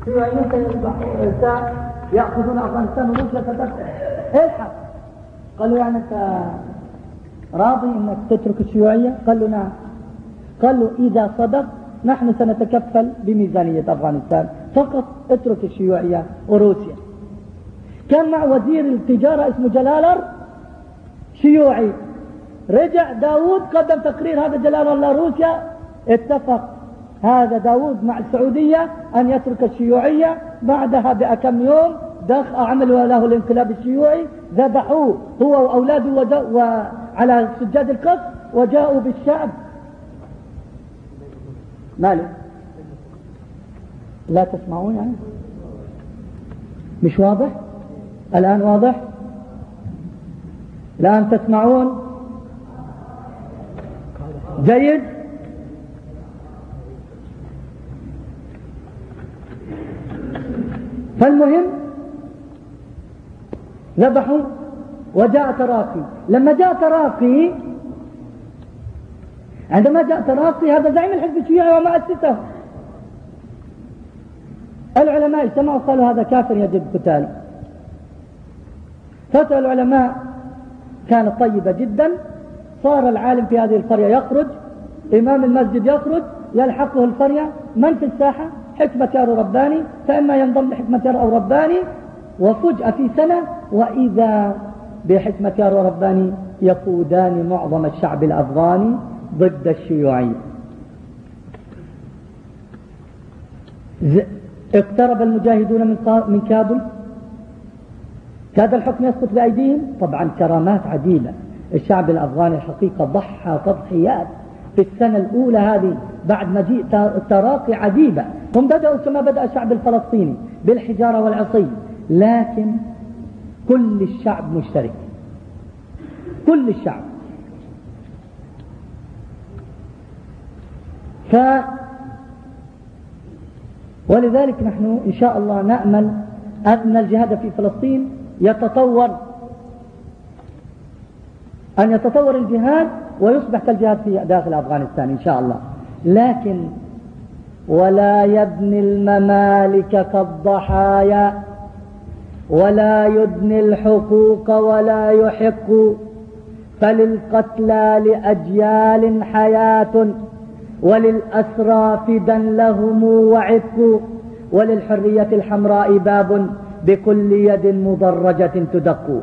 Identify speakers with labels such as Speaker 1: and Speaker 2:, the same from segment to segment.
Speaker 1: الشيوعيين يأخذون أفغانستان وروسيا ستفتح الحق؟ قالوا يعني أنت راضي أنك تترك الشيوعية؟ قال له نعم. قال له إذا صدق نحن سنتكفل بميزانية أفغانستان. فقط اترك الشيوعية وروسيا. كان مع وزير التجارة اسمه جلالر شيوعي. رجع داود قدم تقرير هذا جلالر لروسيا. اتفق. هذا داود مع السعودية أن يترك الشيوعية. بعدها بأكم يوم دخ عملوا له الانقلاب الشيوعي. ذبحوه هو وأولاده وعلى سجاد القصر وجاءوا بالشعب. ماله لا تسمعون يعني؟ مش واضح؟ الآن واضح؟ الآن تسمعون؟ جيد؟ فالمهم ذبحوا وجاء تراقي. لما جاء تراقي عندما جاء تراقي هذا زعيم الحزب الشيوعي وما أسسه العلماء اجتمعوا قالوا هذا كافر يجب قتاله فتوى العلماء كانت طيبة جدا. صار العالم في هذه القرية يخرج إمام المسجد يخرج يلحقه القرية. من في الساحة؟ حكمة يارو رباني فإما ينضم لحكمة يارو رباني وفجأة في سنة وإذا بحكمة يارو رباني يقودان معظم الشعب الأفغاني ضد الشيوعية. اقترب المجاهدون من من كابل؟ كاد الحكم يسقط بأيديهم؟ طبعا كرامات عديدة الشعب الأفغاني الحقيقة ضحى تضحيات. في السنة الأولى هذه بعد مجيء تراقي عجيبة. هم بدأوا كما بدأ الشعب الفلسطيني بالحجارة والعصي لكن كل الشعب مشترك. كل الشعب. ف ولذلك نحن إن شاء الله نأمل أن الجهاد في فلسطين يتطور. أن يتطور الجهاد ويصبح كالجهاد في داخل أفغانستان إن شاء الله. لكن ولا يبني الممالك كالضحايا ولا يدني الحقوق ولا يحق فللقتلى لأجيال حياة وللأسرى فدا لهم وعتق وللحرية الحمراء باب بكل يد مضرجة تدق.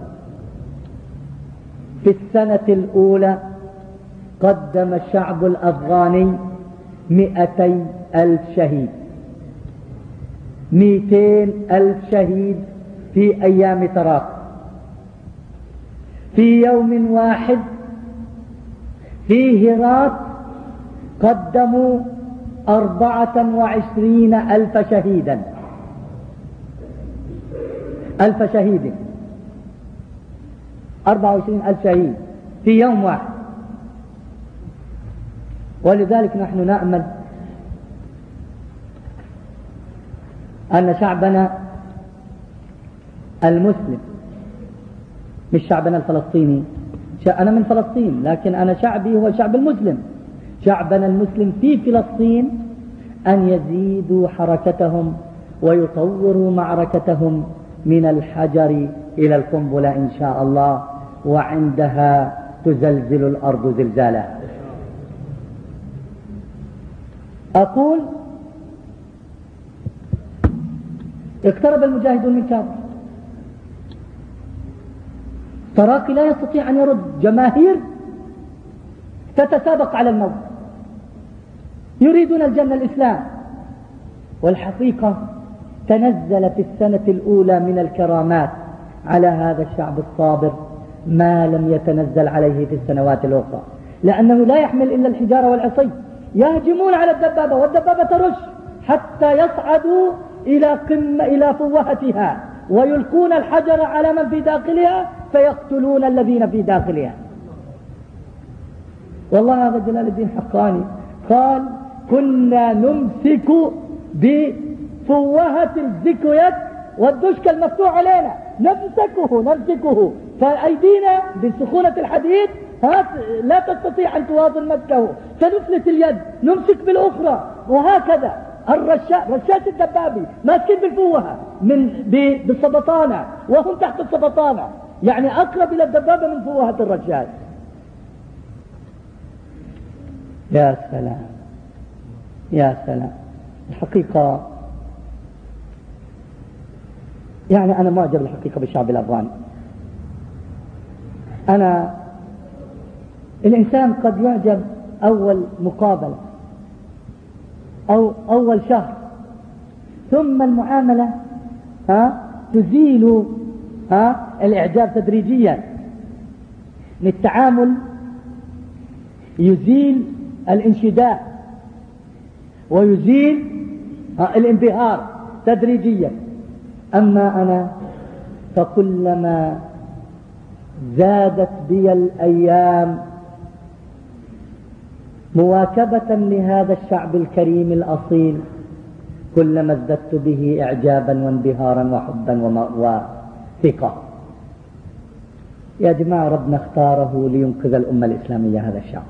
Speaker 1: في السنة الأولى قدم الشعب الأفغاني مئتي ألف شهيد. مئتين ألف شهيد في أيام تراق في يوم واحد في هرات قدموا أربعة وعشرين ألف شهيدا. ألف شهيد. أربعة وعشرين ألف شهيد في يوم واحد. ولذلك نحن نأمل أن شعبنا المسلم مش شعبنا الفلسطيني. أنا من فلسطين لكن أنا شعبي هو الشعب المسلم. شعبنا المسلم في فلسطين أن يزيدوا حركتهم ويطوروا معركتهم من الحجر إلى القنبلة إن شاء الله وعندها تزلزل الأرض زلزالها أقول اقترب المجاهدون من كافر تراقي لا يستطيع أن يرد. جماهير تتسابق على الموت. يريدون الجنة الإسلام. والحقيقة تنزل في السنة الأولى من الكرامات على هذا الشعب الصابر ما لم يتنزل عليه في السنوات الأخرى. لأنه لا يحمل إلا الحجارة والعصي. يهجمون على الدبابة والدبابة ترش حتى يصعدوا إلى قمة إلى فوهتها ويلقون الحجر على من في داخلها فيقتلون الذين في داخلها. والله هذا جلال الدين حقاني. قال كنا نمسك بفوهة الزكويت والدشك المفتوح علينا نمسكه نمسكه. فأيدينا بسخونة الحديد لا تستطيع أن تواصل مسكه فنفلت اليد نمسك بالأخرى. وهكذا. الرشاش رشاش الدبابي ماسكين بالفوهة من بالسبطانة. وهم تحت السبطانة. يعني أقرب إلى الدبابة من فوهة الرشاش. يا سلام. يا سلام. الحقيقة يعني أنا معجب الحقيقة بالشعب الأفغاني. أنا الإنسان قد يعجب أول مقابلة أو أول شهر. ثم المعاملة ها تزيل ها الإعجاب تدريجيا. التعامل يزيل الانشداء ويزيل الانبهار تدريجيا. أما أنا فكلما زادت بي الأيام مواكبة لهذا الشعب الكريم الأصيل. كلما ازددت به إعجابا وانبهارا وحبا وثقة يا جماعة ربنا اختاره لينقذ الأمة الإسلامية هذا الشعب.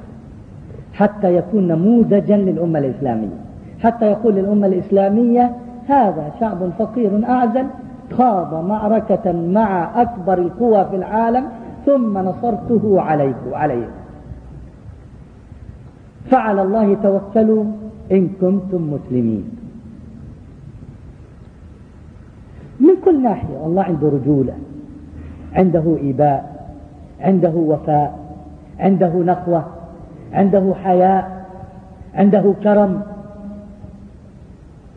Speaker 1: حتى يكون نموذجا للأمة الإسلامية. حتى يقول للأمة الإسلامية هذا شعب فقير أعزل خاض معركة مع أكبر القوى في العالم ثم نصرته عليه عليه. فعلى الله توكلوا إن كنتم مسلمين. من كل ناحية الله عنده رجولة عنده إيباء عنده وفاء عنده نقوة عنده حياء عنده كرم.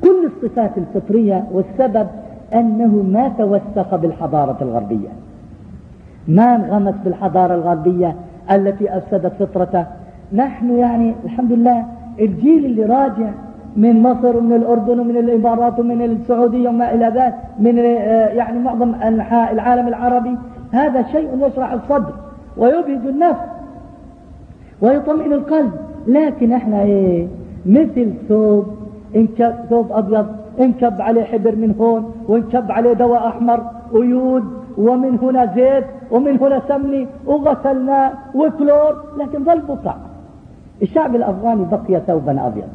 Speaker 1: كل الصفات الفطرية والسبب أنه ما توسخ بالحضارة الغربية. ما انغمس بالحضارة الغربية التي أفسدت فطرته نحن يعني الحمد لله الجيل اللي راجع من مصر ومن الأردن ومن الإمارات ومن السعودية وما إلى ذلك من آه، يعني معظم أنحاء العالم العربي هذا شيء يشرح الصدر ويبهج النفس ويطمئن القلب. لكن إحنا إيه؟ مثل ثوب انكب ثوب أبيض انكب عليه حبر من هون وانكب عليه دواء أحمر ويود ومن هنا زيت ومن هنا سمني وغسلناه وكلور لكن ظل بقع الشعب الأفغاني بقي ثوبا أبيض.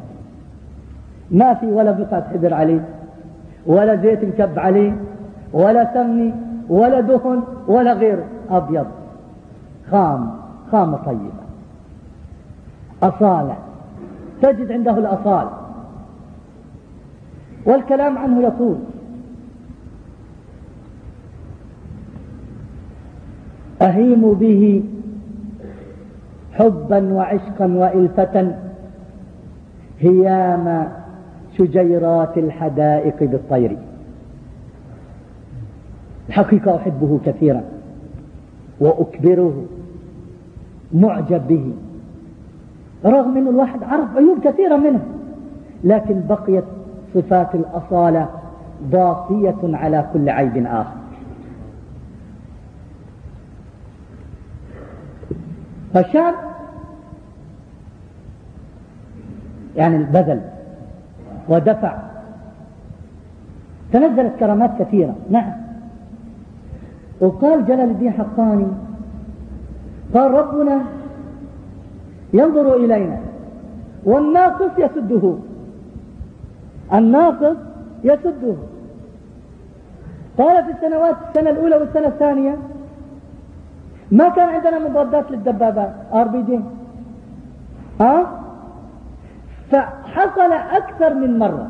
Speaker 1: ما في ولا بقعة حبر عليه ولا زيت مكب عليه ولا سمني ولا دهن ولا غيره أبيض. خام خامة طيبة. أصالة. تجد عنده الأصال. والكلام عنه يطول. أهيم به حبا وعشقا وإلفة هيام شجيرات الحدائق بالطير. الحقيقة أحبه كثيرا وأكبره معجب به رغم أن الواحد عرف عيوب كثيرة منه لكن بقيت صفات الأصالة ضاقية على كل عيب آخر. فالشعب يعني بذل ودفع. تنزلت كرامات كثيرة. نعم. وقال جلال الدين حقاني قال ربنا ينظر إلينا والناقص يسده. الناقص يسده. قال في السنوات السنة الأولى والسنة الثانية ما كان عندنا مضادات للدبابات. ار بي جي ها فحصل أكثر من مرة.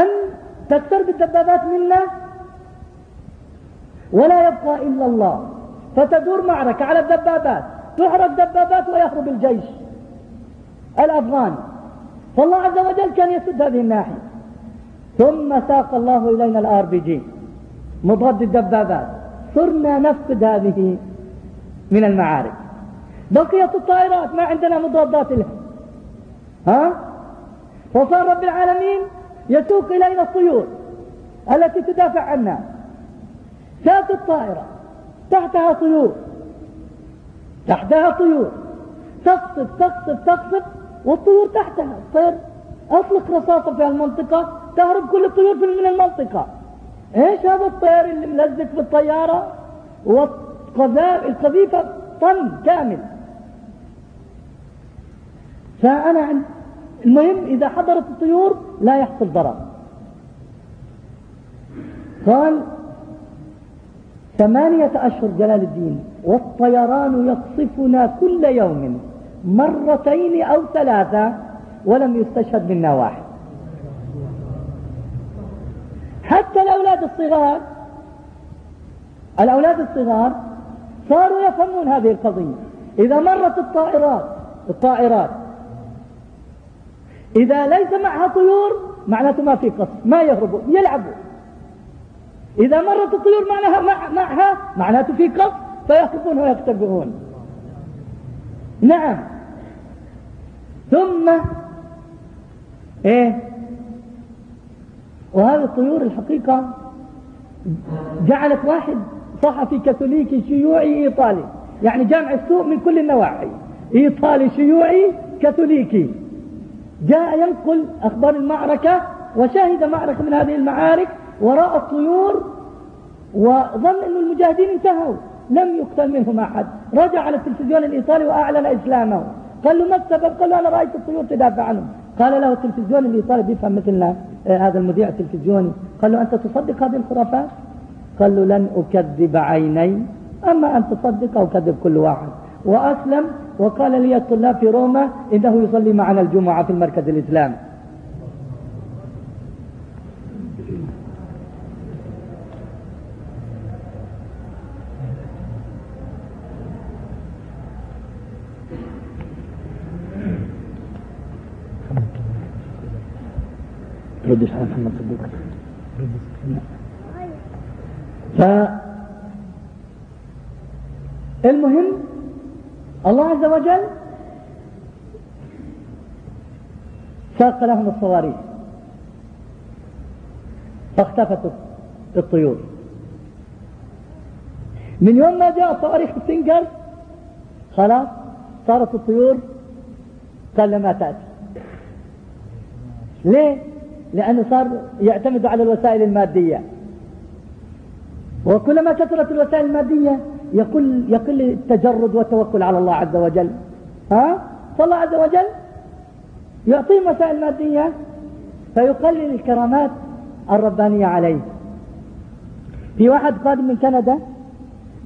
Speaker 1: أن تكثر بالدبابات منا ولا يبقى إلا الله. فتدور معركة على الدبابات. تحرق دبابات ويهرب الجيش. الافغاني فالله عز وجل كان يسد هذه الناحية. ثم ساق الله إلينا الار بي جي مضاد الدبابات صرنا نفقد هذه من المعارك. بقيت الطائرات ما عندنا مضادات لها. ها؟ فصار رب العالمين يسوق إلينا الطيور التي تدافع عنا. ذات الطائرة تحتها طيور. تحتها طيور. تقصف تقصف تقصف والطيور تحتها. تصير أطلق رصاصة في المنطقة تهرب كل الطيور من المنطقة. إيش هذا الطير اللي ملزق في الطيارة؟ والقذيفة طن كامل. فأنا المهم إذا حضرت الطيور لا يحصل ضرر. قال ثمانية أشهر جلال الدين والطيران يقصفنا كل يوم مرتين أو ثلاثة ولم يستشهد منا واحد. حتى الأولاد الصغار الأولاد الصغار صاروا يفهمون هذه القضية. إذا مرت الطائرات الطائرات إذا ليس معها طيور معناته ما في قصف ما يهربوا يلعبوا إذا مرت الطيور معناها مع معها معناته في قصف فيهربون ويختبئون نعم. ثم إيه؟ وهذه الطيور الحقيقة جعلت واحد صحفي كاثوليكي شيوعي إيطالي. يعني جامع السوق من كل النواحي. إيطالي شيوعي كاثوليكي. جاء ينقل أخبار المعركة وشهد معركة من هذه المعارك وراء الطيور وظن أن المجاهدين انتهوا. لم يقتل منهم أحد. رجع على التلفزيون الإيطالي وأعلن إسلامه. قال له ما السبب؟ قال له أنا رأيت الطيور تدافع عنهم. قال له التلفزيون الإيطالي بيفهم مثلنا. هذا المذيع التلفزيوني. قال له أنت تصدق هذه الخرافات؟ قال له لن أكذب عيني. أما أن تصدق أو كذب كل واحد. وأسلم وقال لي الطلاب في روما إنه يصلي معنا الجمعة في المركز الإسلامي. ردش على محمد صديق. ف المهم الله عز وجل ساق لهم الصواريخ فاختفت الطيور. من يوم ما جاء الصواريخ بتنقل خلاص صارت الطيور قال ما تأتي. ليه؟ لأنه صار يعتمد على الوسائل المادية. وكلما كثرت الوسائل المادية يقل, يقل التجرد والتوكل على الله عز وجل. ها؟ فالله عز وجل يعطيهم وسائل مادية فيقلل الكرامات الربانية عليه. في واحد قادم من كندا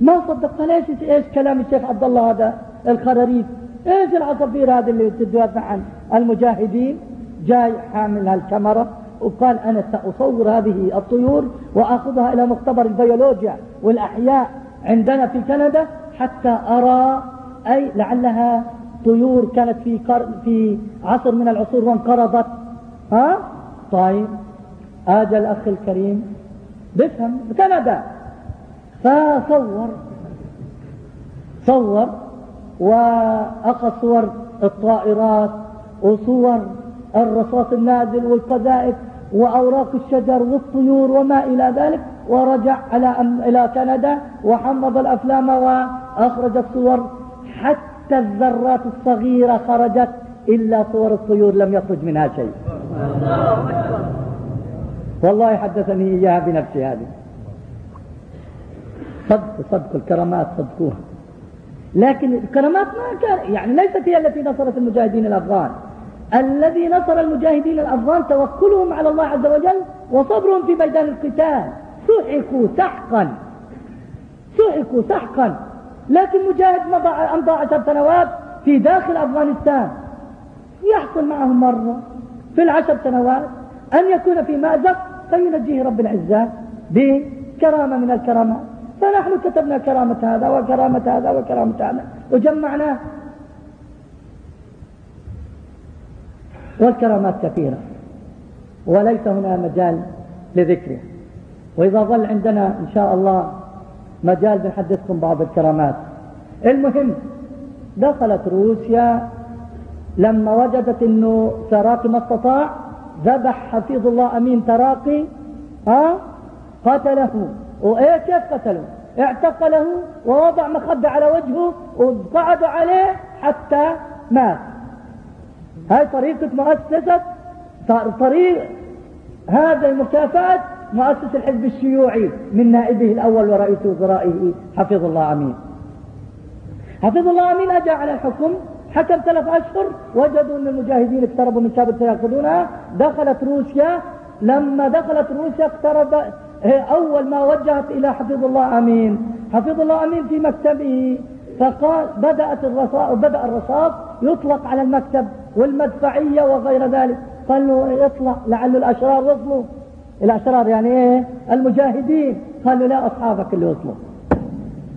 Speaker 1: ما صدق قال إيش إيش كلام الشيخ عبد الله هذا الخراريف؟ إيش العصافير هذه اللي تدافع عن المجاهدين؟ جاي حامل هالكاميرا وقال أنا سأصور هذه الطيور وأخذها إلى مختبر البيولوجيا والأحياء عندنا في كندا حتى أرى أي لعلها طيور كانت في. في عصر من العصور وانقرضت. ها؟ طيب. اجى الأخ الكريم. بفهم. بكندا فصور. صور واخذ صور الطائرات وصور الرصاص النازل والقذائف وأوراق الشجر والطيور وما إلى ذلك ورجع على إلى كندا وحمض الأفلام وأخرج الصور. حتى الذرات الصغيرة خرجت إلا صور الطيور لم يخرج منها شيء. والله حدثني إياها بنفسي هذه. صدق صدق الكرامات صدقوها. لكن الكرامات ما كان يعني ليست هي التي نصرت المجاهدين الأفغان. الذي نصر المجاهدين الأفغان توكلهم على الله عز وجل وصبرهم في ميدان القتال. سحقوا سحقا. سحقوا سحقا. لكن مجاهد مضى أمضى عشر سنوات في داخل أفغانستان. يحصل معهم مرة في العشر سنوات أن يكون في مأزق فينجيه رب العزة بكرامة من الكرامات فنحن كتبنا كرامة هذا وكرامة هذا وكرامة هذا وجمعناه والكرامات كثيرة. وليس هنا مجال لذكرها وإذا ظل عندنا إن شاء الله مجال بنحدثكم بعض الكرامات. المهم دخلت روسيا لما وجدت إنه تراقي ما استطاع ذبح حفيظ الله أمين تراقي ها؟ قتله. وإيه؟ كيف قتله؟ اعتقله ووضع مخدة على وجهه وقعدوا عليه حتى مات. هاي طريقة مؤسسة طريق هذا المكافأة مؤسس الحزب الشيوعي من نائبه الأول ورئيس وزرائه حفظ الله أمين. حفظ الله أمين أجى على الحكم حكم ثلاث أشهر وجدوا أن المجاهدين اقتربوا من كابل سيأخذونها دخلت روسيا لما دخلت روسيا اقترب أول ما وجهت إلى حفظ الله أمين. حفظ الله أمين في مكتبه فقال بدأت الرصاص بدأ الرصاص يطلق على المكتب. والمدفعية وغير ذلك. قال له يطلع لعل الأشرار وصلوا الأشرار يعني إيه؟ المجاهدين. قالوا لا أصحابك اللي وصلوا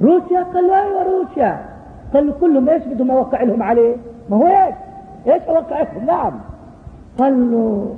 Speaker 1: روسيا؟ قال له أيوة روسيا. قال له كلهم إيش بدهم أوقع لهم عليه؟ ما هو إيش؟ إيش أوقع لهم؟ نعم. قال له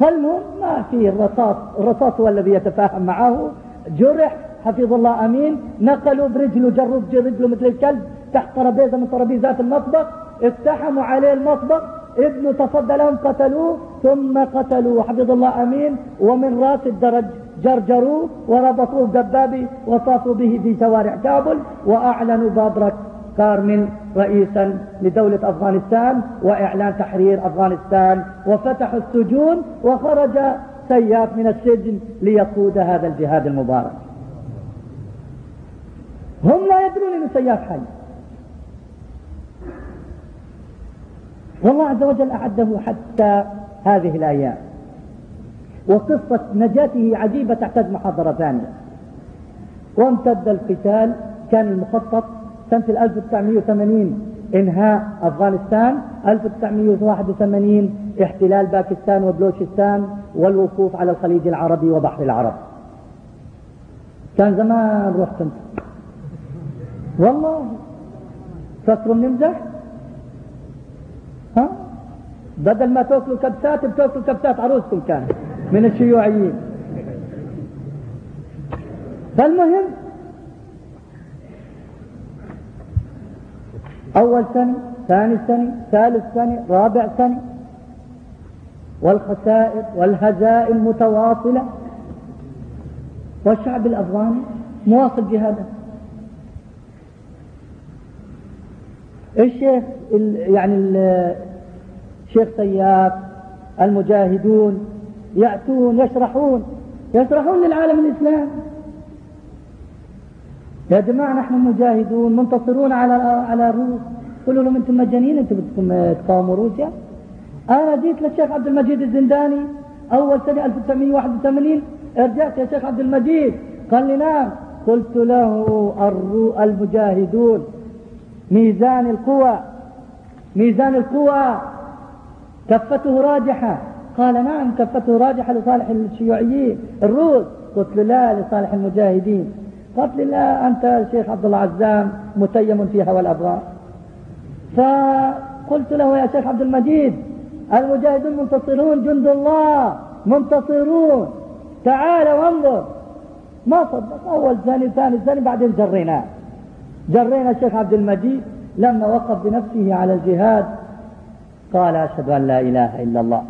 Speaker 1: قال له ما في الرصاص الرصاص هو الذي يتفاهم معه. جرح حفظ الله أمين. نقلوا برجله جروا برجله مثل الكلب تحت ترابيزة من ترابيزات المطبخ. اقتحموا عليه المطبخ ابنه تصدى لهم قتلوه ثم قتلوا حفظ الله أمين. ومن رأس الدرج جرجروه وربطوه بدبابي وصافوا به في شوارع كابل وأعلنوا بابرك كارمن رئيسا لدولة أفغانستان وإعلان تحرير أفغانستان. وفتحوا السجون وخرج سياف من السجن ليقود هذا الجهاد المبارك. هم لا يدرون أن سياف حي. والله عز وجل أعده حتى هذه الأيام. وقصة نجاته عجيبة تحتاج محاضرة ثانية. وامتد القتال كان المخطط سنة 1980 إنهاء أفغانستان 1981 احتلال باكستان وبلوشستان والوقوف على الخليج العربي وبحر العرب. كان زمان رحت انت والله فكروا نمزح ها؟ بدل ما تاكلوا كبسات بتاكلوا كبسات عروسكم كان من الشيوعيين. فالمهم أول سنة ثاني سنة ثالث سنة رابع سنة والخسائر والهزائم متواصلة والشعب الأفغاني مواصل جهاده. الشيخ يعني الشيخ سياف المجاهدون يأتون يشرحون يشرحون للعالم الإسلامي يا جماعة نحن مجاهدون منتصرون على على الروس قولوا لهم أنتم مجانين أنتم بدكم تقاوموا روسيا. أنا جيت للشيخ عبد المجيد الزنداني أول سنة 1981 رجعت يا شيخ عبد المجيد قال لي نعم. قلت له المجاهدون. ميزان القوى. ميزان القوى كفته راجحة. قال نعم كفته راجحة لصالح الشيوعيين. الروس قلت له لا لصالح المجاهدين. قلت لا أنت شيخ عبد الله عزام متيم في هوى الأبغار فقلت له يا شيخ عبد المجيد المجاهدون منتصرون جند الله منتصرون. تعال وانظر. ما صدق. أول ثاني ثاني ثاني بعدين جريناه. جرينا الشيخ عبد المجيد لما وقف بنفسه على الجهاد. قال أشهد أن لا إله إلا الله.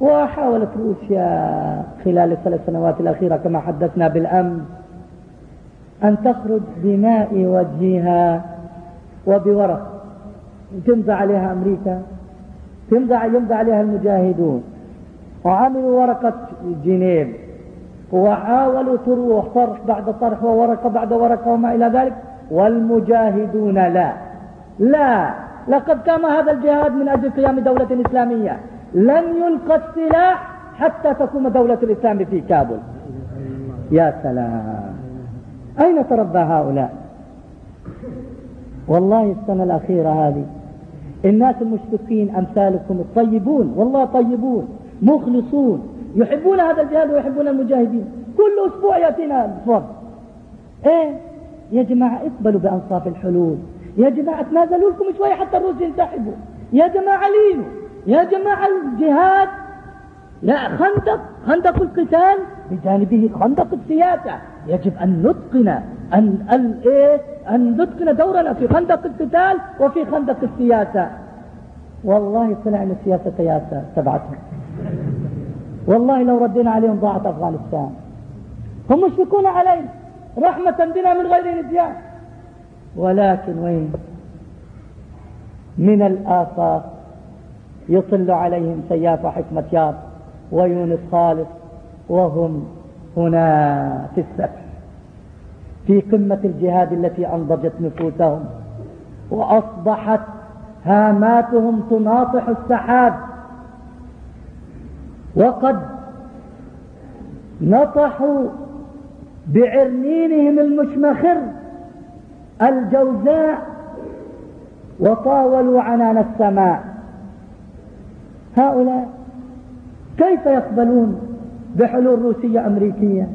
Speaker 1: وحاولت روسيا خلال الثلاث سنوات الأخيرة كما حدثنا بالأمس أن تخرج بماء وجهها وبورق. تمضى عليها أمريكا تمضى يمضى عليها المجاهدون. وعملوا ورقة جنيف. وحاولوا تروح طرح بعد طرح وورقة بعد ورقة وما إلى ذلك. والمجاهدون لا. لا. لقد قام هذا الجهاد من أجل قيام دولة إسلامية. لن يلقى السلاح حتى تقوم دولة الإسلام في كابل. يا سلام. أين تربى هؤلاء؟ والله السنة الأخيرة هذه. الناس المشركين أمثالكم الطيبون. والله طيبون. مخلصون. يحبون هذا الجهاد ويحبون المجاهدين. كل أسبوع يأتينا الفرد. إيه؟ يا جماعة اقبلوا بأنصاف الحلول. يا جماعة تنازلوا لكم شوية حتى الروس ينسحبوا. يا جماعة لينوا. يا جماعة الجهاد. لا خندق. خندق القتال بجانبه خندق السياسة. يجب أن نتقن أن ال إيه؟ أن نتقن دورنا في خندق القتال وفي خندق السياسة. والله طلع أن السياسة سياسة تبعتهم والله لو ردينا عليهم ضاعت أفغانستان. هم مشفقون علينا رحمة بنا من غير نسيان ولكن وين؟ من الآفاق يطل عليهم سياف حكمة ياب ويونس خالد وهم هنا في السفح في قمة الجهاد التي أنضجت نفوسهم وأصبحت هاماتهم تناطح السحاب. وقد نطحوا بعرنينهم المشمخر الجوزاء وطاولوا عنان السماء. هؤلاء كيف يقبلون بحلول روسية أمريكية؟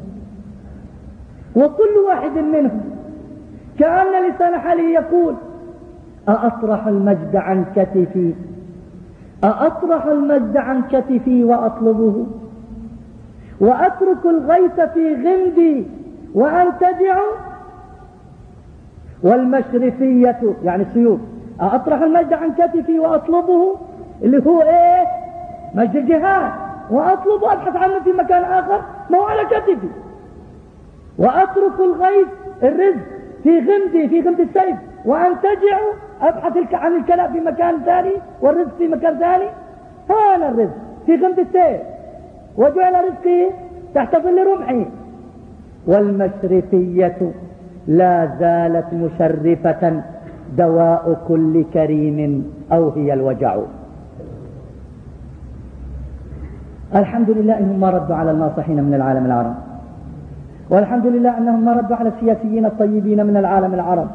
Speaker 1: وكل واحد منهم كأن لسان حاله يقول أأطرح المجد عن كتفي؟ أأطرح المجد عن كتفي وأطلبه؟ وأترك الغيث في غمدي وأنتجع والمشرفية يعني السيوف أطرح المجد عن كتفي وأطلبه؟ اللي هو إيه؟ مجد الجهاد. وأطلب أبحث عنه في مكان آخر ما هو على كتفي. وأترك الغيث الرزق في غمدي في غمد السيف. وأنتجع أبحث عن الكلام في مكان ثاني والرزق في مكان ثاني؟ هذا الرزق. في غمد السيف. وجعل رزقي تحت ظل رمحي. والمشرفية لا زالت مشرفة دواء كل كريم أو هي الوجع. الحمد لله إنهم ما ردوا على الناصحين من العالم العربي والحمد لله أنهم ما ردوا على السياسيين الطيبين من العالم العربي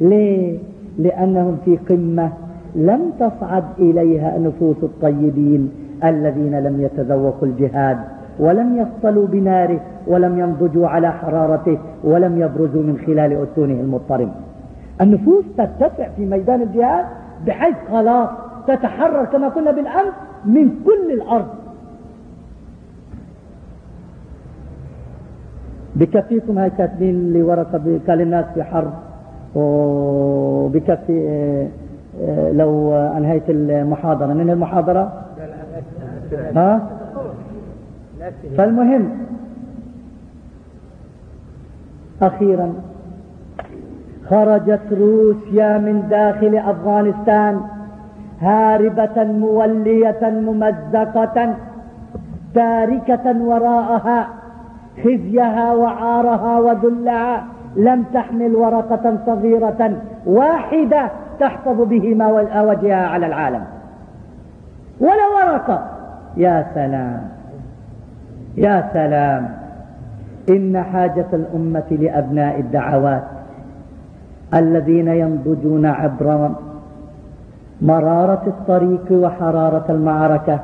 Speaker 1: ليه؟ لأنهم في قمة لم تصعد إليها نفوس الطيبين الذين لم يتذوقوا الجهاد ولم يصطلوا بناره ولم ينضجوا على حرارته ولم يبرزوا من خلال أتونه المضطرم النفوس ترتفع في ميدان الجهاد بحيث خلاص تتحرر كما قلنا بالأمس من كل الأرض. بكفيكم هاي كاتبين لي ورقة قال الناس في حرب. وبكفي آه، آه، لو أنهيت المحاضرة. من المحاضرة؟ ها؟ فالمهم أخيرا خرجت روسيا من داخل أفغانستان هاربة مولية ممزقة تاركة وراءها خزيها وعارها وذلها. لم تحمل ورقة صغيرة واحدة تحفظ بهما وجهها على العالم. ولا ورقة. يا سلام. يا سلام. إن حاجة الأمة لأبناء الدعوات الذين ينضجون عبر مرارة الطريق وحرارة المعركة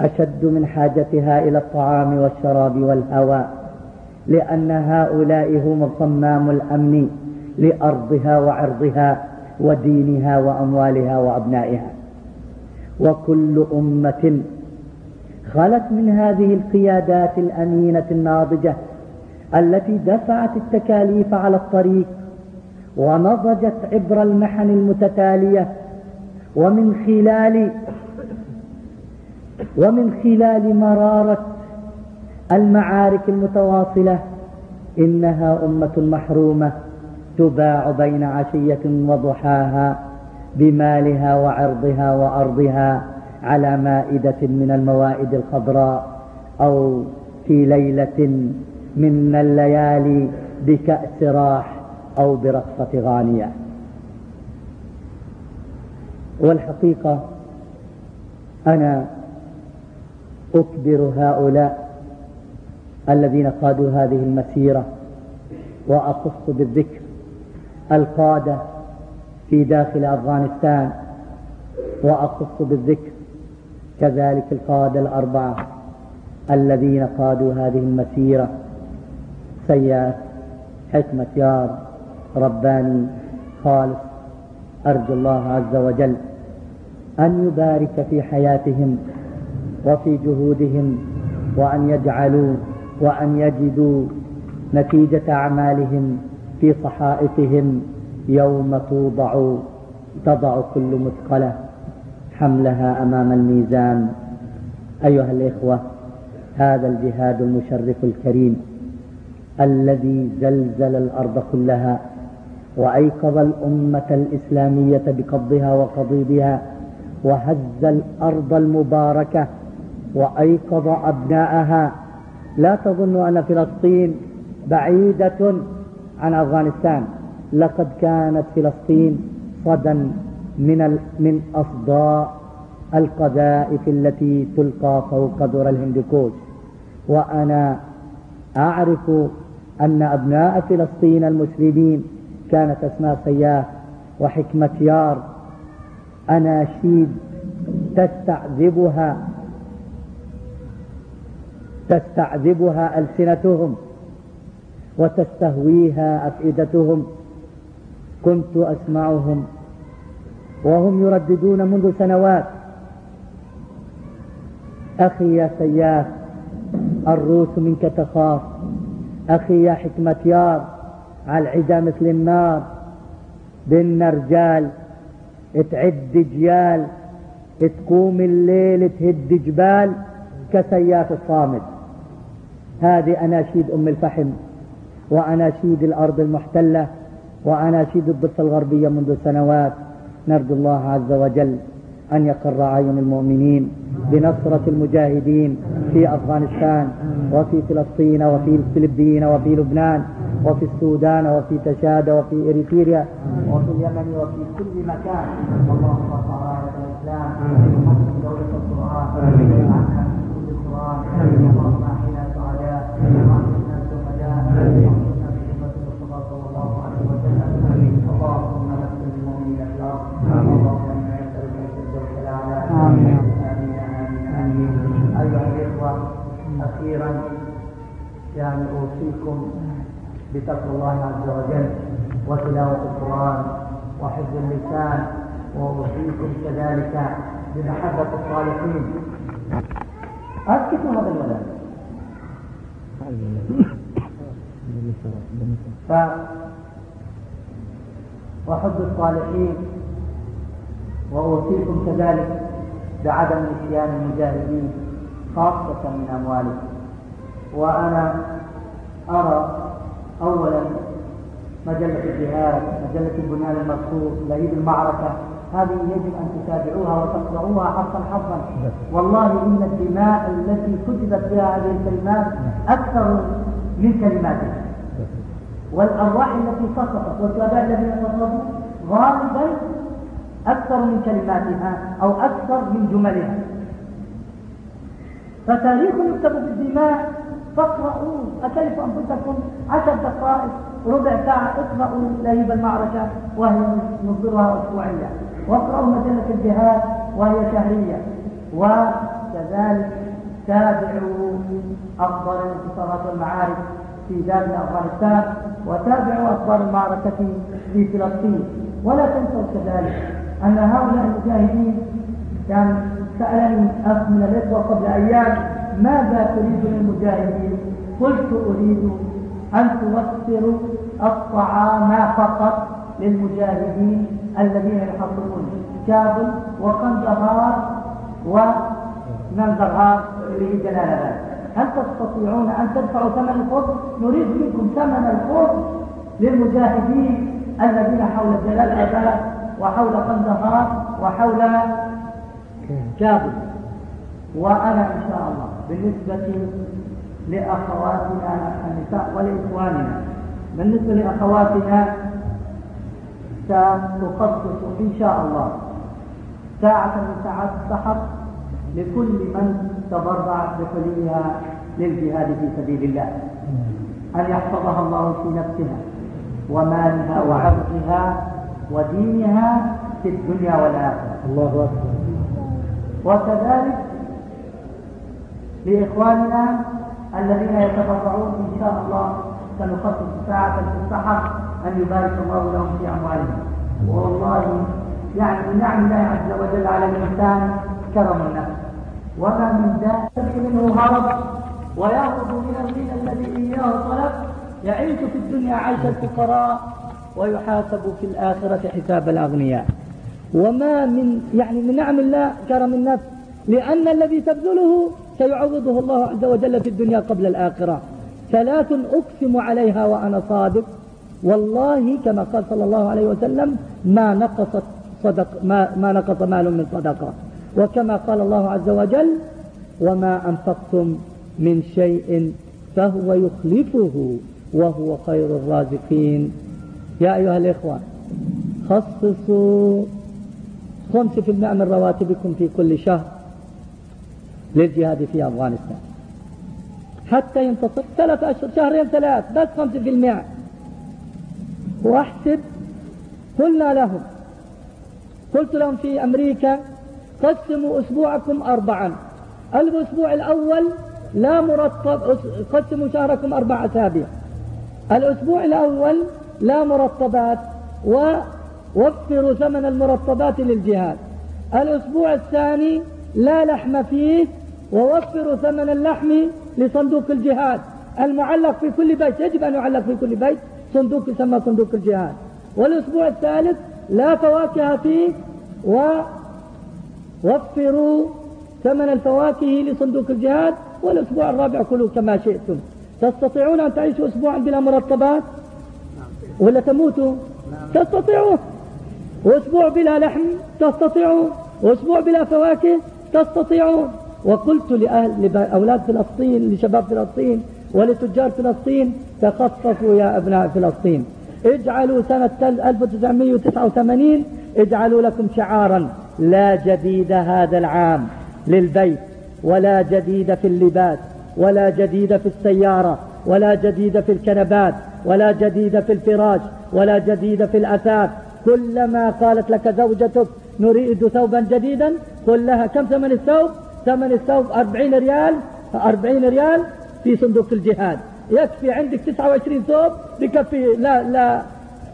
Speaker 1: أشد من حاجتها إلى الطعام والشراب والهواء. لأن هؤلاء هم صمام الأمن لأرضها وعرضها ودينها وأموالها وأبنائها. وكل أمة خلت من هذه القيادات الأمينة الناضجة التي دفعت التكاليف على الطريق ونضجت عبر المحن المتتالية ومن خلال ومن خلال مرارة المعارك المتواصلة. إنها أمة محرومة تباع بين عشية وضحاها بمالها وعرضها وأرضها على مائدة من الموائد الخضراء أو في ليلة من الليالي بكأس راح أو برقصة غانية. والحقيقة أنا أكبر هؤلاء الذين قادوا هذه المسيرة وأخص بالذكر القادة في داخل أفغانستان وأخص بالذكر كذلك القادة الأربعة الذين قادوا هذه المسيرة سياس حكمة يار رباني خالص أرجو الله عز وجل أن يبارك في حياتهم وفي جهودهم وأن يجعلوا وأن يجدوا نتيجة أعمالهم في صحائفهم يوم توضع تضع كل مثقلة حملها أمام الميزان. أيها الإخوة هذا الجهاد المشرف الكريم الذي زلزل الأرض كلها وأيقظ الأمة الإسلامية بقبضها وقضيبها وهز الأرض المباركة وأيقظ أبناءها لا تظن أن فلسطين بعيدة عن أفغانستان. لقد كانت فلسطين صدا من من أصداء القذائف التي تلقى فوق ذرى الهندكوش وأنا أعرف أن أبناء فلسطين المسلمين كانت أسماء سياف وحكمة يار أناشيد تستعذبها تستعذبها ألسنتهم وتستهويها أفئدتهم. كنت أسمعهم وهم يرددون منذ سنوات. أخي يا سياف الروس منك تخاف. أخي يا حكمة يار على العدا مثل النار. بينا رجال تعد جيال تقوم الليل تهد جبال كسياف الصامد هذه أناشيد أم الفحم وأناشيد الأرض المحتلة وأناشيد الضفة الغربية منذ سنوات. نرجو الله عز وجل أن يقر أعين المؤمنين بنصرة المجاهدين في أفغانستان وفي فلسطين وفي الفلبين وفي لبنان وفي السودان وفي تشاد وفي إريتريا وفي اليمن وفي كل مكان. اللهم ارفع راية الإسلام دولة القرآن. أخيرا يعني أوصيكم بتقوى الله عز وجل وتلاوة القرآن وحفظ اللسان وأوصيكم كذلك بمحبة الصالحين. أسكتوا هذا الولد. ف وحب الصالحين وأوصيكم كذلك بعدم نسيان المجاهدين خاصة من أموالهم وأنا أرى أولا مجلة الجهاد مجلة البنيان المرصوص لعيد المعركة هذه يجب أن تتابعوها وتقرؤوها حقا حقا. والله إن الدماء التي كتبت فيها هذه الكلمات أكثر من كلماتها. والأرواح التي سقطت والشهداء الذين سقطوا غالبا أكثر من كلماتها أو أكثر من جملها. فتاريخ يكتب بالدماء فاقرأوا أكلف أنفسكم عشر دقائق ربع ساعة اقرأوا لهيب المعركة وهي نصدرها أسبوعية. واقرأوا مجلة الجهاد وهي شهرية. وكذلك تابعوا أخبار الانتصارات والمعارك في داخل أفغانستان وتابعوا أخبار المعركة في فلسطين. ولا تنسوا كذلك أن هؤلاء المجاهدين كان سألني أخ من الإخوة قبل أيام ماذا تريد للمجاهدين قلت أريد أن توفروا الطعام فقط للمجاهدين الذين يحصلون كابل وقندهار وننزرهار اللي هي جلالة هل تستطيعون أن تدفعوا ثمن الخبز؟ نريد منكم ثمن الخبز للمجاهدين الذين حول جلال آباد وحول قندهار وحول كابل وأنا إن شاء الله بالنسبة لأخواتنا النساء ولإخواننا بالنسبة لأخواتنا ستخصص إن شاء الله. ساعة من ساعات السحر لكل من تبرع بحليها للجهاد في سبيل الله. أن يحفظها الله في نفسها ومالها وعرضها ودينها في الدنيا والآخرة.
Speaker 2: الله أكبر.
Speaker 1: وكذلك لإخواننا الذين يتبرعون إن شاء الله سنخصص ساعة في السحر أن يبارك الله لهم في أموالهم. والله يعني نعم الله عز وجل على الإنسان كرم النفس وما من داء منه هرب ويأخذ من المين الذي إياه طلب. يعيش في الدنيا عيش الفقراء ويحاسب في الآخرة حساب الأغنياء. وما من يعني من نعم الله كرم النفس. لأن الذي تبذله سيعوضه الله عز وجل في الدنيا قبل الآخرة. ثلاث أقسم عليها وأنا صادق. والله كما قال صلى الله عليه وسلم ما نقصت صدق ما, ما نقص مال من صدقة. وكما قال الله عز وجل وما أنفقتم من شيء فهو يخلفه وهو خير الرازقين. يا أيها الإخوة خصصوا خمس في المئة من رواتبكم في كل شهر للجهاد في أفغانستان. حتى ينتصر. ثلاثة أشهر شهرين ثلاث بس خمس في المئة وأحسب قلنا لهم قلت لهم في أمريكا قسموا أسبوعكم أربعا. الأسبوع الأول لا مرتب قسموا شهركم أربع أسابيع. الأسبوع الأول لا مرتبات ووفروا ثمن المرتبات للجهاد. الأسبوع الثاني لا لحم فيه ووفروا ثمن اللحم لصندوق الجهاد. المعلق في كل بيت يجب أن يعلق في كل بيت صندوق يسمى صندوق الجهاد. والأسبوع الثالث لا فواكه فيه ووفروا ثمن الفواكه لصندوق الجهاد. والأسبوع الرابع كلوا كما شئتم. تستطيعون أن تعيشوا أسبوعا بلا مرتبات ولا تموتوا؟ تستطيعون. وأسبوع بلا لحم تستطيعون. وأسبوع بلا فواكه تستطيعون. وقلت لأهل لأولاد فلسطين لشباب فلسطين ولتجار فلسطين تخففوا يا أبناء فلسطين. اجعلوا سنة 1989 اجعلوا لكم شعارا لا جديد هذا العام للبيت ولا جديد في اللباس ولا جديد في السيارة ولا جديد في الكنبات ولا جديد في الفراش ولا جديد في الأثاث. كلما قالت لك زوجتك نريد ثوبا جديدا قل لها كم ثمن الثوب؟ ثمن الثوب أربعين ريال أربعين ريال في صندوق الجهاد. يكفي عندك 29 ثوب بكفي لا لا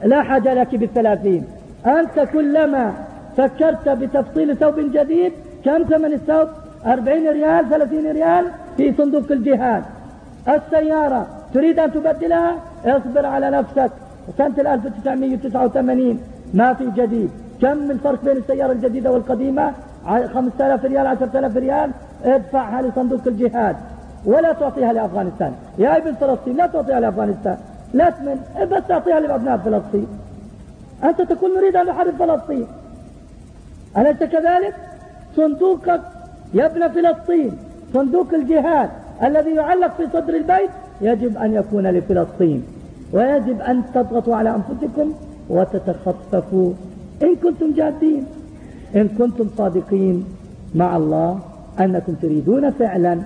Speaker 1: لا حاجة لك بالثلاثين. أنت كلما فكرت بتفصيل ثوب جديد كم ثمن الثوب؟ 40 ريال 30 ريال في صندوق الجهاد. السيارة تريد أن تبدلها؟ اصبر على نفسك. سنة 1989 ما في جديد. كم الفرق بين السيارة الجديدة والقديمة؟ 5000 ريال 10000 ريال ادفعها لصندوق الجهاد. ولا تعطيها لأفغانستان. يا ابن فلسطين لا تعطيها لأفغانستان. لا تمن بس تعطيها لأبناء فلسطين. أنت تقول نريد أن نحارب فلسطين. أليس كذلك؟ صندوقك يا ابن فلسطين صندوق الجهاد الذي يعلق في صدر البيت يجب أن يكون لفلسطين. ويجب أن تضغطوا على أنفسكم وتتخففوا إن كنتم جادين. إن كنتم صادقين مع الله أنكم تريدون فعلا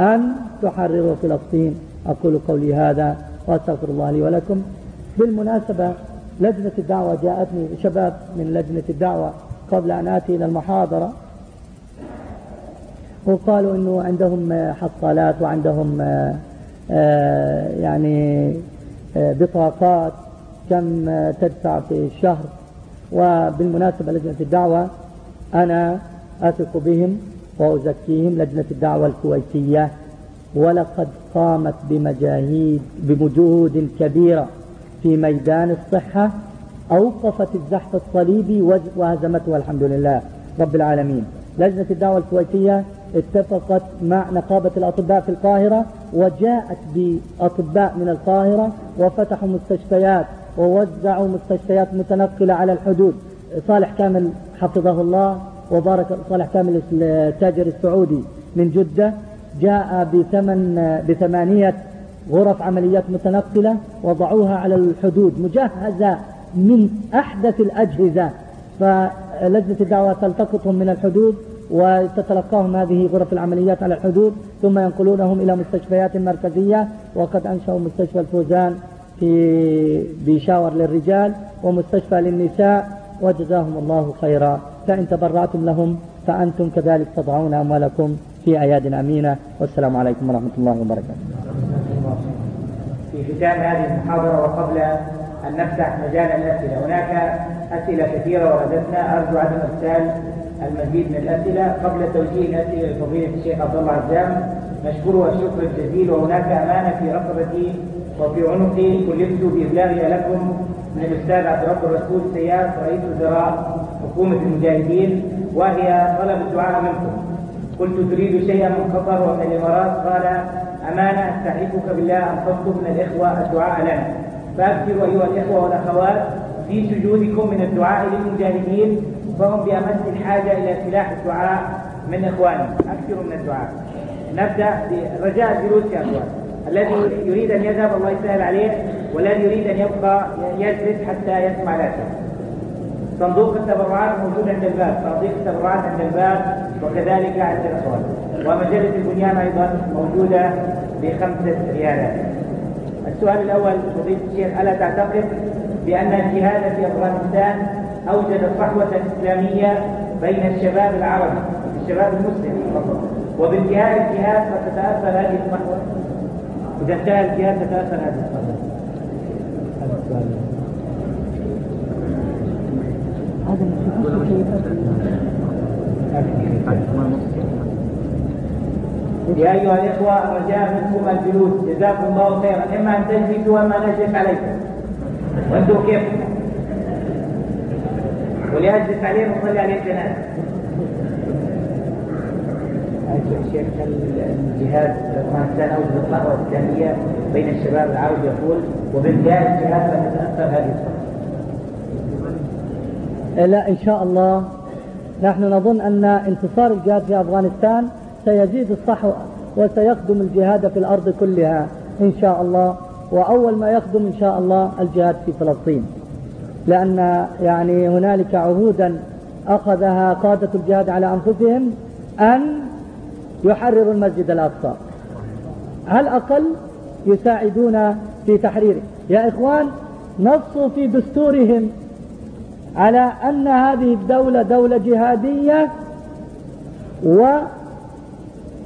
Speaker 1: أن تحرروا فلسطين. أقول قولي هذا وأستغفر الله لي ولكم. بالمناسبة لجنة الدعوة جاءتني شباب من لجنة الدعوة قبل أن آتي إلى المحاضرة. وقالوا أنه عندهم حصالات وعندهم آه، يعني آه، بطاقات كم تدفع في الشهر. وبالمناسبة لجنة الدعوة أنا أثق بهم وأزكيهم لجنة الدعوة الكويتية ولقد قامت بمجاهيد بمجهود كبيرة في ميدان الصحة أوقفت الزحف الصليبي وهزمته والحمد لله رب العالمين. لجنة الدعوة الكويتية اتفقت مع نقابة الأطباء في القاهرة وجاءت بأطباء من القاهرة وفتحوا مستشفيات ووزعوا مستشفيات متنقلة على الحدود. صالح كامل حفظه الله وبارك صالح كامل التاجر السعودي من جدة. جاء بثمن بثمانية غرف عمليات متنقلة وضعوها على الحدود مجهزة من أحدث الأجهزة. فلجنة الدعوة تلتقطهم من الحدود وتتلقاهم هذه غرف العمليات على الحدود ثم ينقلونهم إلى مستشفيات مركزية. وقد أنشأوا مستشفى الفوزان في بيشاور للرجال ومستشفى للنساء وجزاهم الله خيرا. فإن تبرعتم لهم فأنتم كذلك تضعون أموالكم في أياد أمينة والسلام عليكم ورحمة الله وبركاته.
Speaker 2: في ختام هذه المحاضرة وقبل أن نفتح مجال الأسئلة هناك أسئلة كثيرة وردتنا أرجو عدم إرسال المزيد من الأسئلة. قبل توجيه الأسئلة لفضيلة الشيخ عبد الله عزام نشكره الشكر الجزيل وهناك أمانة في رقبتي وفي عنقي كلفت بإبلاغها لكم من الأستاذ عبد الرب الرسول سياف رئيس وزراء حكومة المجاهدين وهي طلب الدعاء منكم. قلت تريد شيئا من قطر ومن الإمارات قال أمانة أستحلفك بالله أن تطلب من الإخوة الدعاء لنا. فأكثروا أيها الإخوة والأخوات في سجودكم من الدعاء للمجاهدين فهم بأمس الحاجة إلى سلاح الدعاء من إخوانهم. أكثروا من الدعاء. نبدأ برجاء الجلوس يا أخوان. الذي يريد أن يذهب الله يسهل عليه والذي يريد أن يبقى يجلس حتى يسمع الأسئلة صندوق التبرعات موجود عند الباب صناديق التبرعات عند الباب وكذلك عند الأخوان ومجلة البنيان أيضا موجودة بخمسة ريالات. السؤال الأول فضيلة الشيخ ألا تعتقد بأن الجهاد في أفغانستان أوجد صحوة إسلامية بين الشباب العربي الشباب المسلم وبانتهاء الجهاد قد تتأثر هذه الصحوة إذا انتهى الجهاد تتأثر هذه السؤال يا أيها الإخوة رجاء منكم الجلوس جزاكم الله خيرا. إما أن تجلسوا وإما نجلس عليكم. وأنتم كيف؟ وليجلس عليه ونصلي عليه الجنازة شيخ الجهاد اوجد الصحوه الاسلاميه بين الشباب العرب يقول وبانتهاء الجهاد فتتاثر هذه الصحوه.
Speaker 1: لا إن شاء الله نحن نظن أن انتصار الجهاد في أفغانستان سيزيد الصحوه وسيخدم الجهاد في الأرض كلها إن شاء الله وأول ما يخدم إن شاء الله الجهاد في فلسطين. لأن يعني هنالك عهودا أخذها قادة الجهاد على أنفسهم أن يحرروا المسجد الأقصى. على الأقل يساعدون في تحريره. يا إخوان نصوا في دستورهم على أن هذه الدولة دولة جهادية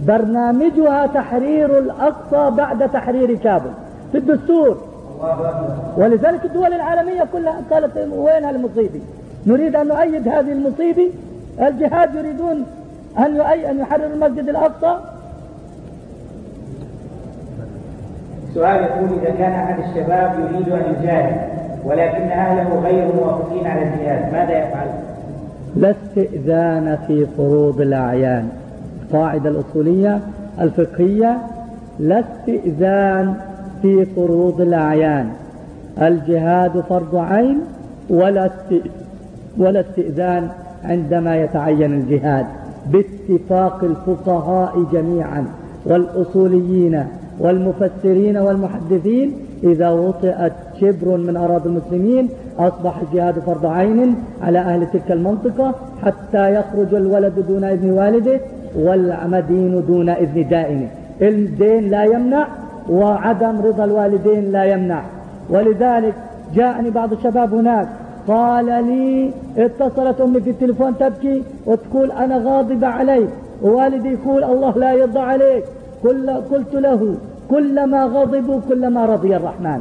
Speaker 1: وبرنامجها تحرير الأقصى بعد تحرير كابل. في الدستور. ولذلك الدول العالمية كلها قالت وين المصيبة؟ نريد أن نؤيد هذه المصيبة. الجهاد يريدون أن أن يحرر المسجد الأقصى؟
Speaker 2: سؤال يقول إذا كان أحد الشباب يريد أن يجاهد ولكن أهله غير موافقين على الجهاد ماذا يفعل؟
Speaker 1: لا استئذان في فروض الأعيان. القاعدة الأصولية الفقهية لا استئذان في فروض الأعيان. الجهاد فرض عين ولا ولا استئذان عندما يتعين الجهاد. باتفاق الفقهاء جميعا والأصوليين والمفسرين والمحدثين. إذا وطئت شبر من أراضي المسلمين أصبح الجهاد فرض عين على أهل تلك المنطقة حتى يخرج الولد دون إذن والده والمدين دون إذن دائنه. الدين لا يمنع وعدم رضا الوالدين لا يمنع. ولذلك جاءني بعض الشباب هناك قال لي اتصلت أمي في التليفون تبكي وتقول أنا غاضبة عليك. ووالدي يقول الله لا يرضى عليك. كل قلت له كلما غضبوا كلما رضي الرحمن.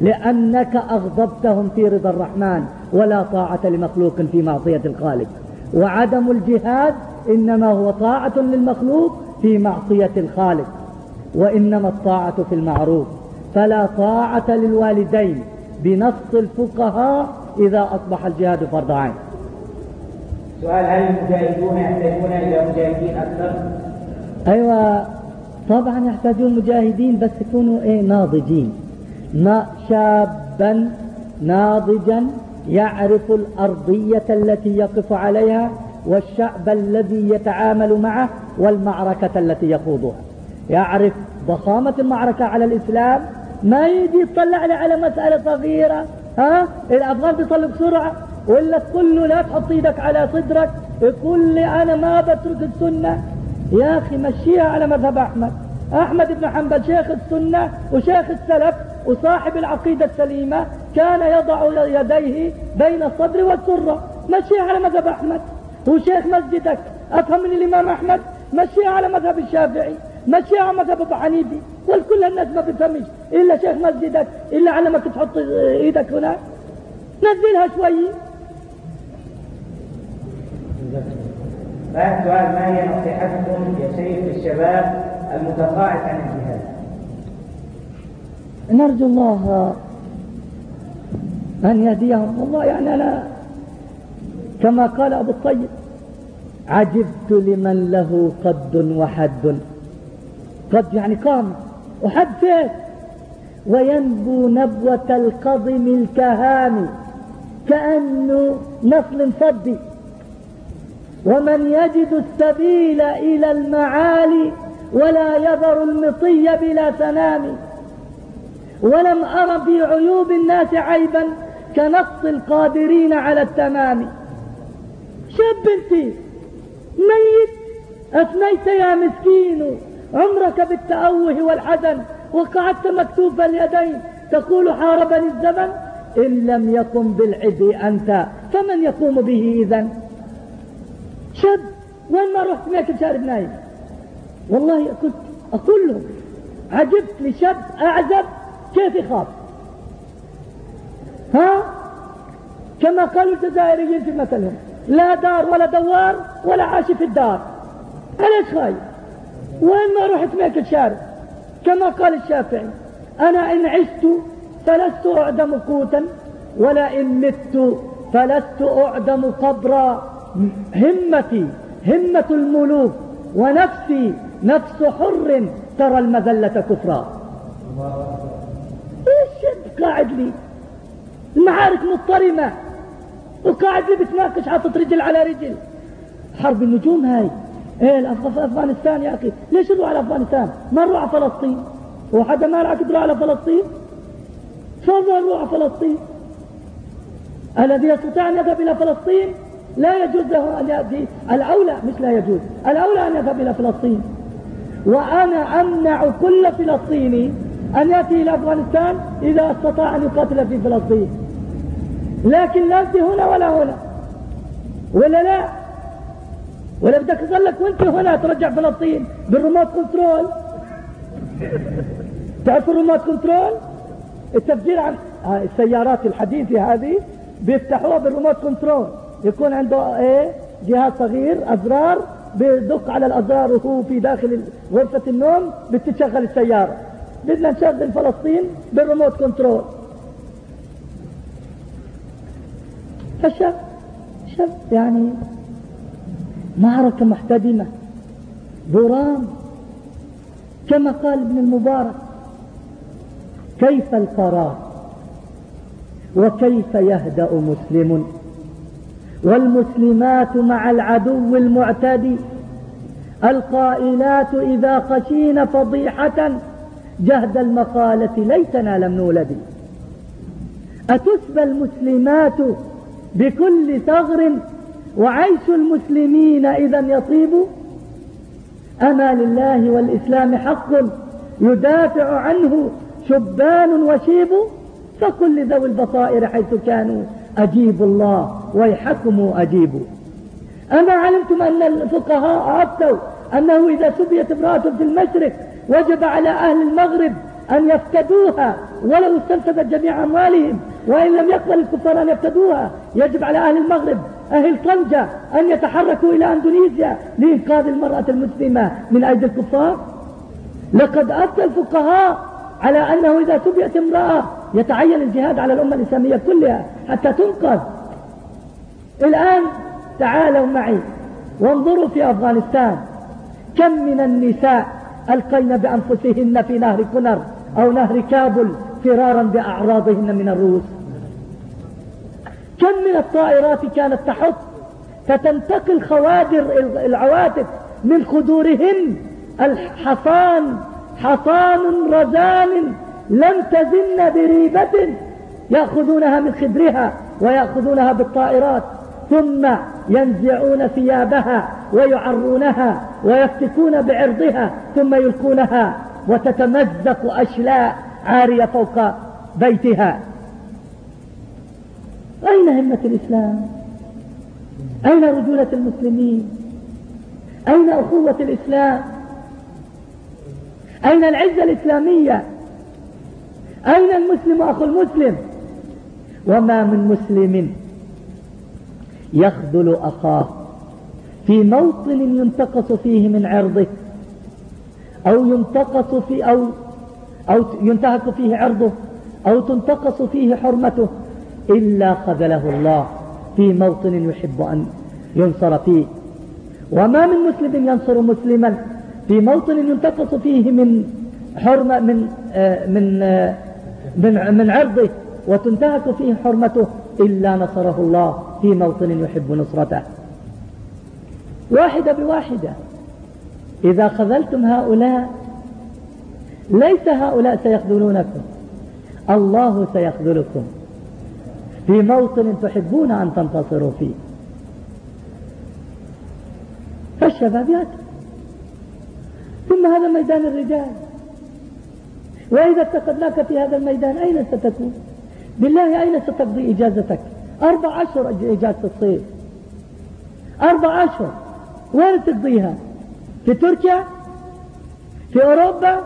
Speaker 1: لأنك أغضبتهم في رضا الرحمن ولا طاعة لمخلوق في معصية الخالق. وعدم الجهاد إنما هو طاعة للمخلوق في معصية الخالق. وإنما الطاعة في المعروف. فلا طاعة للوالدين. بنص الفقهاء إذا أصبح الجهاد فرض عين.
Speaker 2: سؤال هل المجاهدون يحتاجون إلى مجاهدين أكثر؟
Speaker 1: أيوة طبعا يحتاجون مجاهدين بس يكونوا إيه ناضجين. ما شابا ناضجا يعرف الأرضية التي يقف عليها والشعب الذي يتعامل معه والمعركة التي يخوضها. يعرف ضخامة المعركة على الإسلام. ما يجي يطلع على مسألة صغيرة. ها؟ الأفغان بيصلي بسرعة ولا تقول له لا تحط إيدك على صدرك يقول لي أنا ما بترك السنة. يا أخي مشيها على مذهب أحمد. أحمد بن حنبل شيخ السنة وشيخ السلف وصاحب العقيدة السليمة كان يضع يديه بين الصدر والسرة. مشيها على مذهب أحمد. وشيخ مسجدك أفهم من الإمام أحمد؟ مشيها على مذهب الشافعي. مشيها مذهب أبو حنيفه والكل الناس ما بتفهمش. إلا شيخ مسجدك إلا علمك تحط إيدك هنا. نزلها شوي.
Speaker 2: سؤال ما هي نصيحتكم يا شيخ للشباب المتقاعد عن الجهاد؟
Speaker 1: نرجو الله أن يهديهم. والله يعني أنا كما قال أبو الطيب عجبت لمن له قد وحد. قد يعني قام وحد فيه وينبو نبوة القضم الكهام كأنه نصل فضي ومن يجد السبيل إلى المعالي ولا يذر المطي بلا سنام. ولم أر في عيوب الناس عيبا كنص القادرين على التمام. شاب انت ميت أثنيت يا مسكين. عمرك بالتأوه والحزن وقعدت مكتوب اليدين تقول حاربني الزمن؟ إن لم يقم بالعدي أنت فمن يقوم به إذا شاب وين ما رحت ماكل شارب نايم. والله كنت أقول له عجبت لشاب أعزب كيف يخاف؟ ها؟ كما قالوا الجزائريين في مثلهم لا دار ولا دوار ولا عاش في الدار. ليش خايف وين ما رحت ماكل شارب. كما قال الشافعي أنا إن عشت فلست أعدم قوتا ولا إن مت فلست أعدم قبرا همتي همة الملوك ونفسي نفس حر ترى المذلة كفرا. إيش قاعد لي؟ المعارك مضطرمة وقاعد لي بتناقش حاطط رجل على رجل. حرب النجوم هاي. إيه أفغانستان يا أخي. ليش نروح على أفغانستان؟ ما نروح على فلسطين؟ هو حدا ما راح تروح على فلسطين؟ تفضل نروح على فلسطين؟ الذي يستطيع أن يذهب إلى فلسطين لا يجوز له أن يأتي. الأولى مش لا يجوز. الأولى أن يذهب إلى فلسطين. وأنا أمنع كل فلسطيني أن يأتي إلى أفغانستان إذا استطاع أن يقاتل في فلسطين. لكن لا هنا ولا هنا. ولا لا؟ ولا بدك تظلك وانت هنا ترجع فلسطين بال remote control؟ تعرف ال remote control؟ التفجير عن السيارات الحديثة هذه بيفتحوها بال remote control. يكون عنده إيه؟ جهاز صغير أزرار بيدق على الأزرار وهو في داخل غرفة النوم بتشغل السيارة. بدنا نشغل فلسطين بالريموت كنترول. فشف شف يعني معركة محتدمة. ضرام كما قال ابن المبارك كيف القرار؟ وكيف يهدأ مسلم؟ والمسلمات مع العدو المعتدي القائلات إذا خشين فضيحة جهد المقالة ليتنا لم نولد. أتسبى المسلمات بكل ثغر؟ وعيش المسلمين إذا يطيب؟ أما لله والإسلام حق. يدافع عنه شبان وشيب فكل ذوي البصائر حيث كانوا. أجيبوا الله ويحكموا أجيبوا أما علمتم أن الفقهاء أفتوا أنه إذا سبيت امرأة في المشرق وجب على أهل المغرب أن يفتدوها ولو استنفذت جميع أموالهم وإن لم يقبل الكفار أن يفتدوها يجب على أهل المغرب أهل طنجة أن يتحركوا إلى أندونيسيا لإنقاذ المرأة المسلمة من أيدي الكفار؟ لقد أفتى الفقهاء على أنه إذا سبيت امرأة يتعين الجهاد على الأمة الإسلامية كلها حتى تنقذ. الآن تعالوا معي وانظروا في أفغانستان. كم من النساء ألقين بأنفسهن في نهر كنر أو نهر كابل فرارا بأعراضهن من الروس؟ كم من الطائرات كانت تحط فتنتقل خوادر العواتف من خدورهن. الحصان حصان رزان لم تزن بريبة يأخذونها من خدرها ويأخذونها بالطائرات. ثم ينزعون ثيابها ويعرونها ويفتكون بعرضها ثم يلقونها وتتمزق أشلاء عارية فوق بيتها. أين همة الإسلام؟ أين رجولة المسلمين؟ أين أخوة الإسلام؟ أين العزة الإسلامية؟ أين المسلم أخو المسلم؟ وما من مسلم يخذل أخاه في موطن ينتقص فيه من عرضه أو ينتقص في أو أو ينتهك فيه عرضه أو تنتقص فيه حرمته. إلا خذله الله. في موطن يحب أن ينصر فيه. وما من مسلم ينصر مسلما. في موطن ينتقص فيه من حرمة من آه، من آه، من من عرضه. وتنتهك فيه حرمته. إلا نصره الله. في موطن يحب نصرته. واحدة بواحدة. إذا خذلتم هؤلاء ليس هؤلاء سيخذلونكم. الله سيخذلكم. في موطن تحبون أن تنتصروا فيه. فالشباب يأتي ثم هذا ميدان الرجال. وإذا افتقدناك في هذا الميدان أين ستكون؟ بالله أين ستقضي إجازتك؟ أربع أشهر إجازة الصيف. أربع أشهر. وين تقضيها؟ في تركيا؟ في أوروبا؟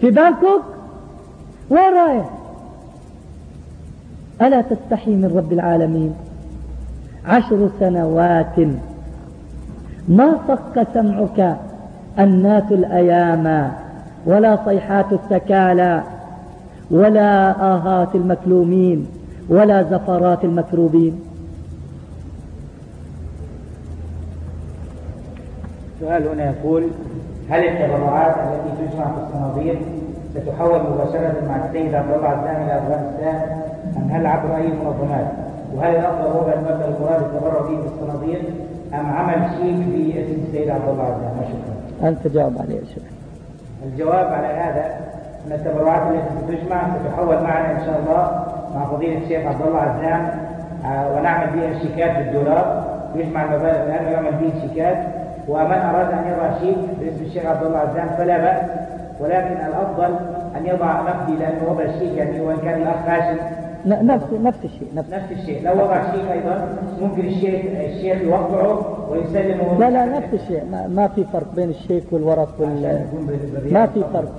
Speaker 1: في بانكوك؟ وين رايح؟ ألا تستحي من رب العالمين؟ عشر سنوات. ما صك سمعك أنات الأيام ولا صيحات التكالى ولا آهات المكلومين ولا زفرات المكروبين؟
Speaker 2: السؤال هنا يقول هل التبرعات التي تجمع في الصناديق ستحول مباشرة مع السيد عبد الله عزام إلى أفغانستان أم هل عبر أي منظمات؟ وهل الأفضل وضع المبلغ المراد التبرع به في الصناديق أم عمل شيك باسم السيد عبد الله عزام؟ شكرا.
Speaker 1: أنت جاوب عليه شيخ.
Speaker 2: الجواب على هذا أن التبرعات التي ستجمع ستحول معنا إن شاء الله مع فضيلة الشيخ عبد الله عزام آه، ونعمل بها شيكات بالدولار يجمع المبالغ الآن ويعمل به شيكات ومن أراد أن يضع شيك باسم الشيخ عبد الله عزام فلا بأس ولكن الأفضل أن يضع نقدي لأن وضع الشيك يعني وإن كان الأخ هاشم
Speaker 1: نفس نفس الشيء
Speaker 2: نفس, نفس الشيء. لو وضع شيك أيضا ممكن الشيخ الشيخ يوقعه ويسلمه
Speaker 1: لا لا نفس الشيء. ما, ما في فرق بين الشيك والورق وال ما في فرق.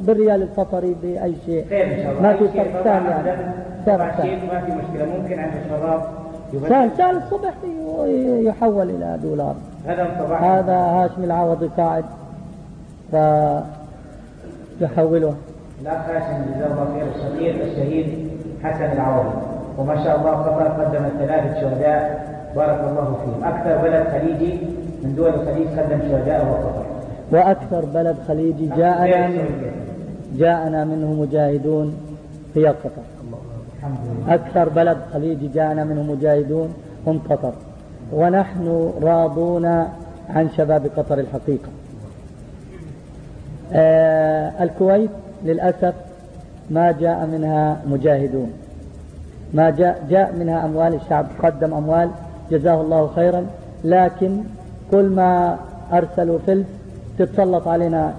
Speaker 1: بالريال القطري بأي شيء.
Speaker 2: خير إن شاء الله.
Speaker 1: ما في فرق. ثاني يعني.
Speaker 2: سهل ما في مشكلة. ممكن عند الشباب
Speaker 1: سهل سهل الصبح يحول إلى دولار.
Speaker 2: هذا
Speaker 1: هذا هاشم العوضي قاعد فيحوله
Speaker 2: الأخ هاشم جزاه الله خير الشهيد الشهيد حسن العوضي وما شاء الله قطر قدمت ثلاثة شهداء. بارك الله فيهم. أكثر بلد خليجي من دول الخليج قدم شهداء هو قطر
Speaker 1: وأكثر بلد خليجي جاءنا جاءنا منه مجاهدون هي قطر. أكثر بلد خليجي جاءنا منه مجاهدون هم قطر. ونحن راضون عن شباب قطر الحقيقة. الكويت للأسف ما جاء منها مجاهدون. ما جاء, جاء منها أموال الشعب قدم أموال جزاه الله خيرا. لكن كل ما أرسلوا فلس تتسلط علينا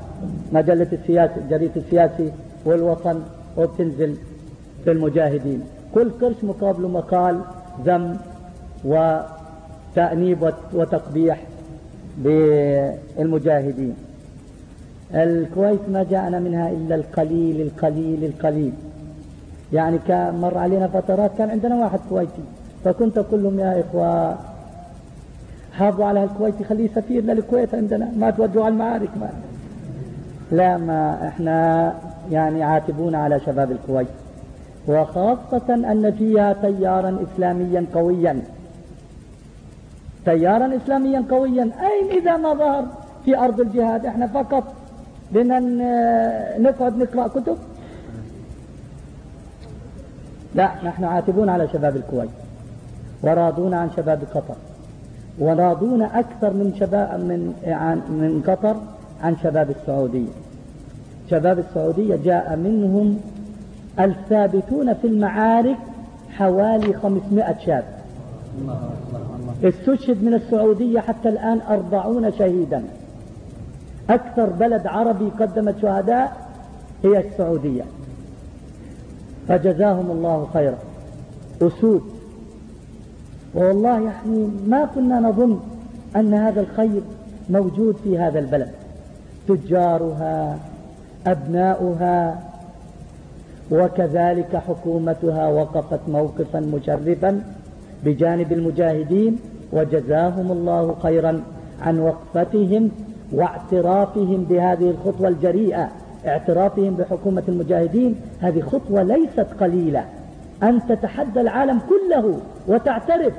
Speaker 1: مجلة السياسي جريدة السياسي والوطن وبتنزل في المجاهدين. كل قرش مقابل مقال ذم وتأنيب وتقبيح بالمجاهدين. الكويت ما جاءنا منها إلا القليل القليل القليل. يعني كان مر علينا فترات كان عندنا واحد كويتي فكنت أقول لهم يا إخوة حافظوا على الكويتي خليه سفير للكويت عندنا ما توجهوا على المعارك ما. لا ما إحنا يعني عاتبون على شباب الكويت. وخاصة أن فيها تيارا إسلاميا قويا. تيارا إسلاميا قويا. أين إذا ما ظهر في أرض الجهاد إحنا فقط بدنا نقعد نقرأ كتب. لا نحن عاتبون على شباب الكويت وراضون عن شباب قطر وراضون أكثر من شباب من عن من قطر عن شباب السعودية. شباب السعودية جاء منهم الثابتون في المعارك حوالي 500 شاب. استشهد من السعودية حتى الآن أربعون شهيدا. أكثر بلد عربي قدمت شهداء هي السعودية. فجزاهم الله خيرا. أسود. والله يعني ما كنا نظن أن هذا الخير موجود في هذا البلد. تجارها أبناؤها وكذلك حكومتها وقفت موقفا مشرفا بجانب المجاهدين وجزاهم الله خيرا عن وقفتهم واعترافهم بهذه الخطوة الجريئة اعترافهم بحكومة المجاهدين هذه خطوة ليست قليلة. أن تتحدى العالم كله وتعترف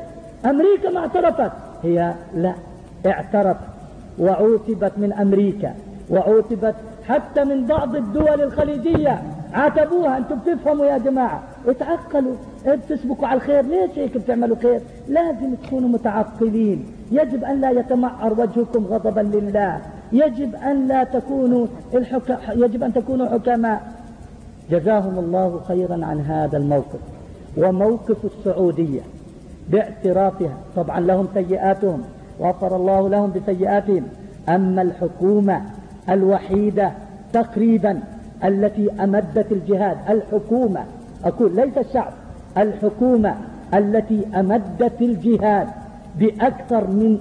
Speaker 1: أمريكا ما اعترفت. هي لا اعترفت وعوتبت من أمريكا وعوتبت حتى من بعض الدول الخليجية. عاتبوها أنتم بتفهموا يا جماعة. اتعقلوا بتسبقوا على الخير؟ ليش هيك بتعملوا خير؟ لازم تكونوا متعقلين. يجب أن لا يتمعر وجهكم غضبا لله. يجب أن لا تكونوا الحك... يجب أن تكونوا حكماء. جزاهم الله خيرا عن هذا الموقف. وموقف السعودية باعترافها. طبعا لهم سيئاتهم. غفر الله لهم بسيئاتهم. أما الحكومة الوحيدة تقريبا التي أمدت الجهاد الحكومة أقول ليس الشعب الحكومة التي أمدت الجهاد. بأكثر من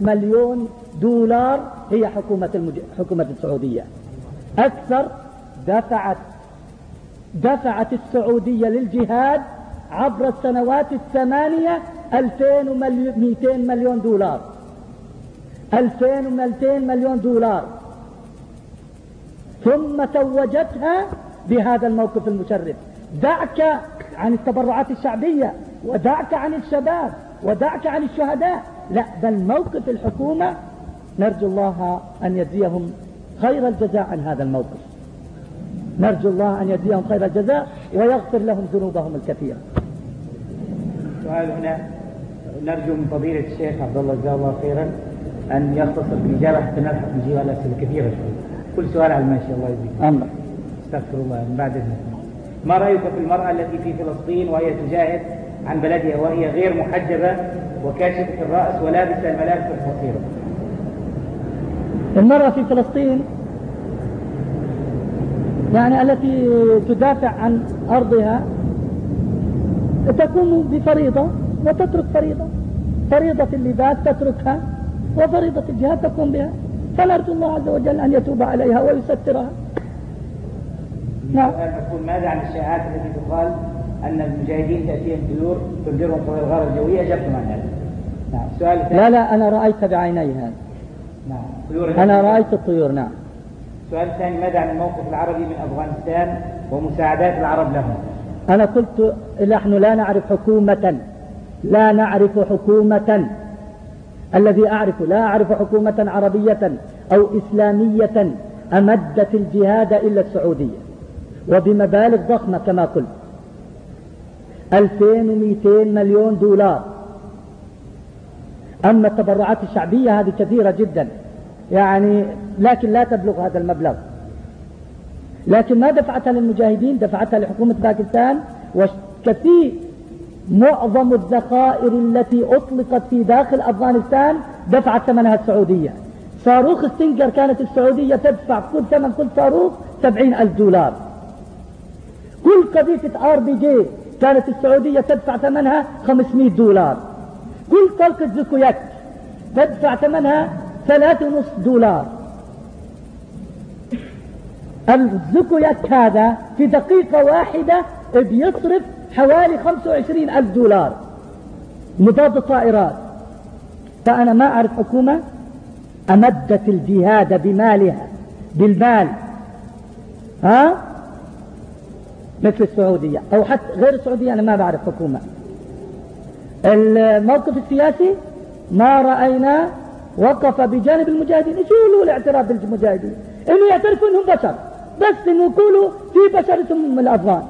Speaker 1: مليون دولار هي حكومة, المج... حكومة السعودية. أكثر دفعت دفعت السعودية للجهاد عبر السنوات الثمانية 2200 مليون دولار. 2200 مليون دولار. ثم توجتها بهذا الموقف المشرف. دعك عن التبرعات الشعبية ودعك عن الشباب. ودعك عن الشهداء. لا بل موقف الحكومة نرجو الله أن يجزيهم خير الجزاء عن هذا الموقف. نرجو الله أن يجزيهم خير الجزاء ويغفر لهم ذنوبهم الكثيرة.
Speaker 2: سؤال هنا. نرجو من فضيلة الشيخ عبد الله جزاه الله خيرا أن يختصر في الإجابة حتى نلحق نجيب على أسئلة كثيرة شوي كل سؤال على الماشي الله يجزيك.
Speaker 1: أمر.
Speaker 2: استغفر الله من بعد إذنك ما رأيك في المرأة التي في فلسطين وهي تجاهد؟ عن بلدها وهي غير محجبة وكاشفة الرأس ولابسة الملابس القصيرة
Speaker 1: المرأة في فلسطين يعني التي تدافع عن أرضها تقوم بفريضة وتترك فريضة. فريضة اللباس تتركها وفريضة الجهاد تقوم بها. فنرجو الله عز وجل أن يتوب عليها ويسترها.
Speaker 2: نعم ماذا عن الشائعات التي تقال أن المجاهدين تأتيهم طيور تنذرهم طويل الغار الجوية. أجبتم عن هذا
Speaker 1: نعم. السؤال الثاني لا لا أنا رأيت بعيني هذا. نعم. طيور أنا رأيت الطيور نعم.
Speaker 2: السؤال الثاني ماذا عن الموقف العربي من أفغانستان ومساعدات العرب لهم؟
Speaker 1: أنا قلت نحن لا نعرف حكومة لا نعرف حكومة. الذي أعرف لا أعرف حكومة عربية أو إسلامية أمدت الجهاد إلا السعودية. وبمبالغ ضخمة كما قلت. 2200 مليون دولار. أما التبرعات الشعبية هذه كثيرة جدا. يعني لكن لا تبلغ هذا المبلغ. لكن ما دفعتها للمجاهدين دفعتها لحكومة باكستان وكثير معظم الذخائر التي أطلقت في داخل أفغانستان دفعت ثمنها السعودية. صاروخ ستينجر كانت السعودية تدفع كل ثمن كل صاروخ سبعين ألف دولار. كل قذيفة آر بي جي كانت السعودية تدفع ثمنها 500 دولار. كل طلقة زكويات تدفع ثمنها ثلاثة ونص دولار. الزكويات هذا في دقيقة واحدة بيصرف حوالي 25 ألف دولار. مضاد الطائرات. فأنا ما أعرف حكومة أمدت الجهاد بمالها بالمال. ها؟ مثل السعودية أو حتى غير السعودية أنا ما بعرف حكومة. الموقف السياسي ما رأينا وقف بجانب المجاهدين. شو له الاعتراف بالمجاهدين؟ إنه يعترفوا إنهم بشر بس إنه يقولوا في بشر اسمهم الأفغان.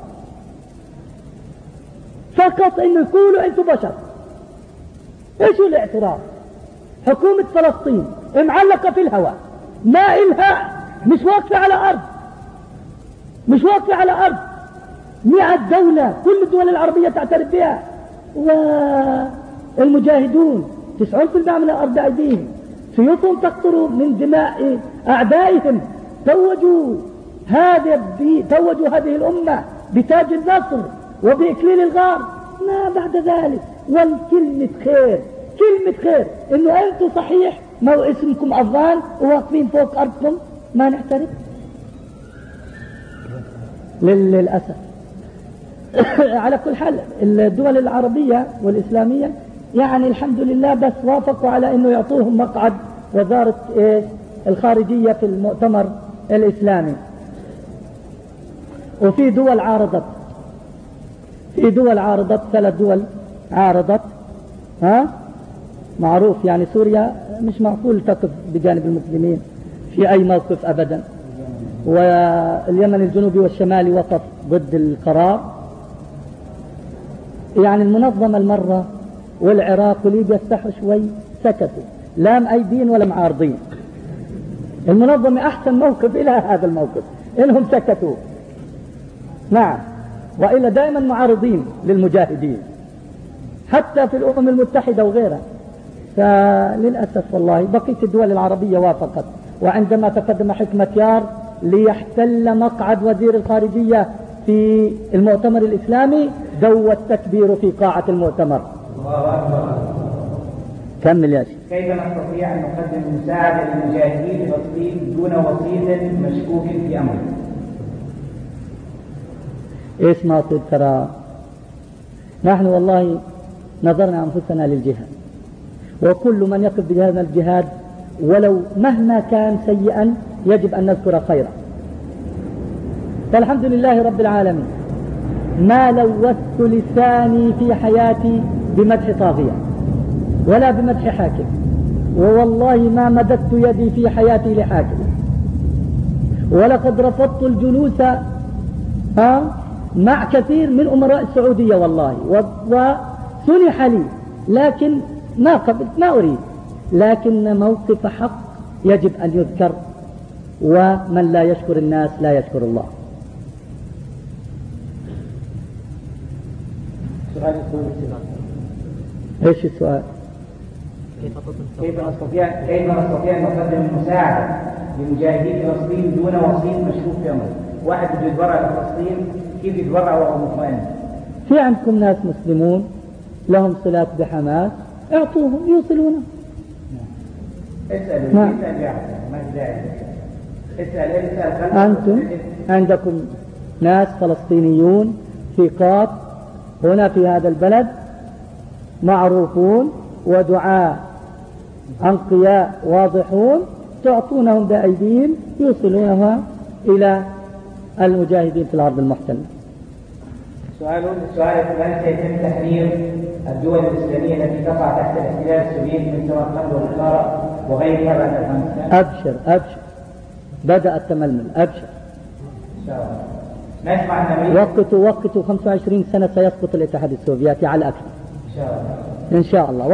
Speaker 1: فقط إنه يقولوا أنتم بشر. إيش الاعتراف؟ حكومة فلسطين معلقة في الهواء ما إلها مش واقفة على أرض مش واقفة على أرض. مئة دولة كل الدول العربية تعترف بها. والمجاهدون تسعون في المئة من الأرض أيديهم سيوفهم تقطر من دماء أعدائهم. توجوا هذه توجوا هذه الأمة بتاج النصر وبإكليل الغار ما بعد ذلك والكلمة خير كلمة خير. إنه أنتم صحيح ما هو اسمكم افغان وواقفين فوق أرضكم ما نعترف للأسف. على كل حال الدول العربية والإسلامية يعني الحمد لله بس وافقوا على إنه يعطوهم مقعد وزارة الخارجية في المؤتمر الإسلامي. وفي دول عارضت. في دول عارضت ثلاث دول عارضت. ها؟ معروف يعني سوريا مش معقول تقف بجانب المسلمين في أي موقف أبدا. واليمن الجنوبي والشمالي وقف ضد القرار. يعني المنظمة المرة والعراق وليبيا استحوا شوي سكتوا. لا مأيدين ولا معارضين. المنظمة أحسن موقف إلى هذا الموقف إنهم سكتوا. نعم. وإلا دائما معارضين للمجاهدين حتى في الأمم المتحدة وغيرها. فللأسف والله بقية الدول العربية وافقت وعندما تقدم حكمة يار ليحتل مقعد وزير الخارجية في المؤتمر الإسلامي دو التكبير في قاعة المؤتمر. كمل يا شيخ
Speaker 2: كيف نستطيع أن نقدم مساعدة للمجاهدين فلسطين دون وسيط مشكوك في أمره؟
Speaker 1: إيش ما ترى؟ نحن والله نظرنا أنفسنا للجهاد. وكل من يقف بهذا الجهاد ولو مهما كان سيئا يجب أن نذكر خيرا. فالحمد لله رب العالمين. ما لوثت لساني في حياتي بمدح طاغية ولا بمدح حاكم ووالله ما مددت يدي في حياتي لحاكم. ولقد رفضت الجلوس ها مع كثير من أمراء السعودية والله وسنح لي لكن ما قبلت ما أريد. لكن موقف حق يجب أن يذكر ومن لا يشكر الناس لا يشكر الله.
Speaker 2: سؤال
Speaker 1: إيش السؤال؟
Speaker 2: كيف نستطيع كيف نستطيع أن نقدم المساعده لمجاهدي فلسطين دون وسيط مشكوك في امره؟ واحد بده يتبرع لفلسطين كيف يتبرع وهو مطمئن؟
Speaker 1: في عندكم ناس مسلمون لهم صلات بحماس اعطوهم يوصلونه
Speaker 2: اسأل
Speaker 1: نعم.
Speaker 2: اسأل ما في داعي اسأل اسأل
Speaker 1: أنتم عندكم ناس فلسطينيون ثقات هنا في هذا البلد معروفون ودعاء أنقياء واضحون تعطونهم بأيديهم يوصلونها إلى المجاهدين في الأرض المحتلة
Speaker 2: سؤال السؤال الثاني سيتم تحرير الدول الإسلامية التي تقع تحت الاحتلال السوفيتي من سمرقند والبخارى وغيرها بعد افغانستان؟
Speaker 1: أبشر أبشر بدأ التململ أبشر
Speaker 2: إن شاء الله. ان أمريكا
Speaker 1: وقتوا وقتوا 25 سنة سيسقط الاتحاد السوفيتي على الأكثر
Speaker 2: إن شاء الله.
Speaker 1: إن شاء الله.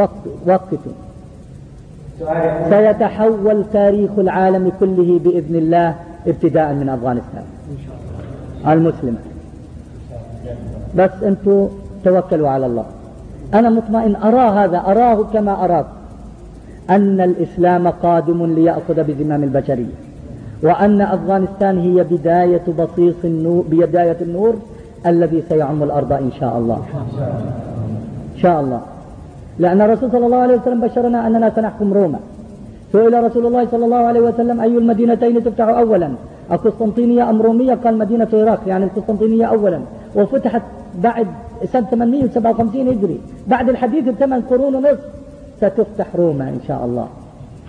Speaker 2: سؤال يقول
Speaker 1: سيتحول تاريخ العالم كله بإذن الله ابتداء من أفغانستان. المسلمة. بس أنتم توكلوا على الله. أنا مطمئن أرى هذا أراه كما أراك. أن الإسلام قادم ليأخذ بزمام البشرية. وأن أفغانستان هي بداية بصيص النور بداية النور الذي سيعم الأرض إن شاء الله. إن شاء الله. لأن الرسول صلى الله عليه وسلم بشرنا أننا سنحكم روما. سئل رسول الله صلى الله عليه وسلم أي المدينتين تفتح أولا؟ القسطنطينية أم رومية؟ قال مدينة العراق يعني القسطنطينية أولا. وفتحت بعد سنة 857 هجري. بعد الحديث بثمان قرون ونصف ستفتح روما إن شاء الله.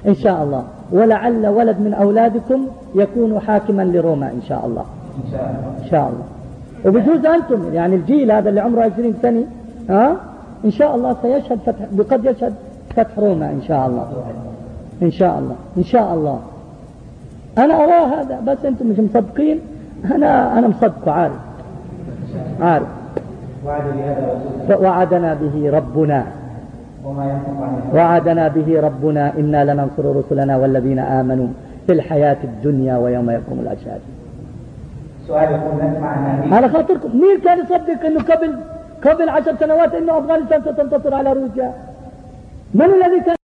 Speaker 1: إن شاء الله. ولعل ولد من أولادكم يكون حاكما لروما إن شاء الله.
Speaker 2: إن شاء الله.
Speaker 1: إن شاء الله. وبجوز أنتم يعني الجيل هذا اللي عمره 20 سنة ها؟ إن شاء الله سيشهد فتح بقد يشهد فتح روما إن شاء الله. إن شاء الله. إن شاء الله. أنا أراه هذا بس أنتم مش مصدقين. أنا أنا مصدقه عارف. عارف. وعدنا به ربنا
Speaker 2: وما ينطق عن الهوى.
Speaker 1: وعدنا به ربنا إنا لننصر رسلنا والذين آمنوا في الحياة الدنيا ويوم يقوم الأشهاد.
Speaker 2: سؤال يقول نسمع
Speaker 1: على خاطركم مين كان يصدق إنه قبل قبل عشر سنوات إنه أفغانستان ستنتصر على روسيا؟ من الذي كان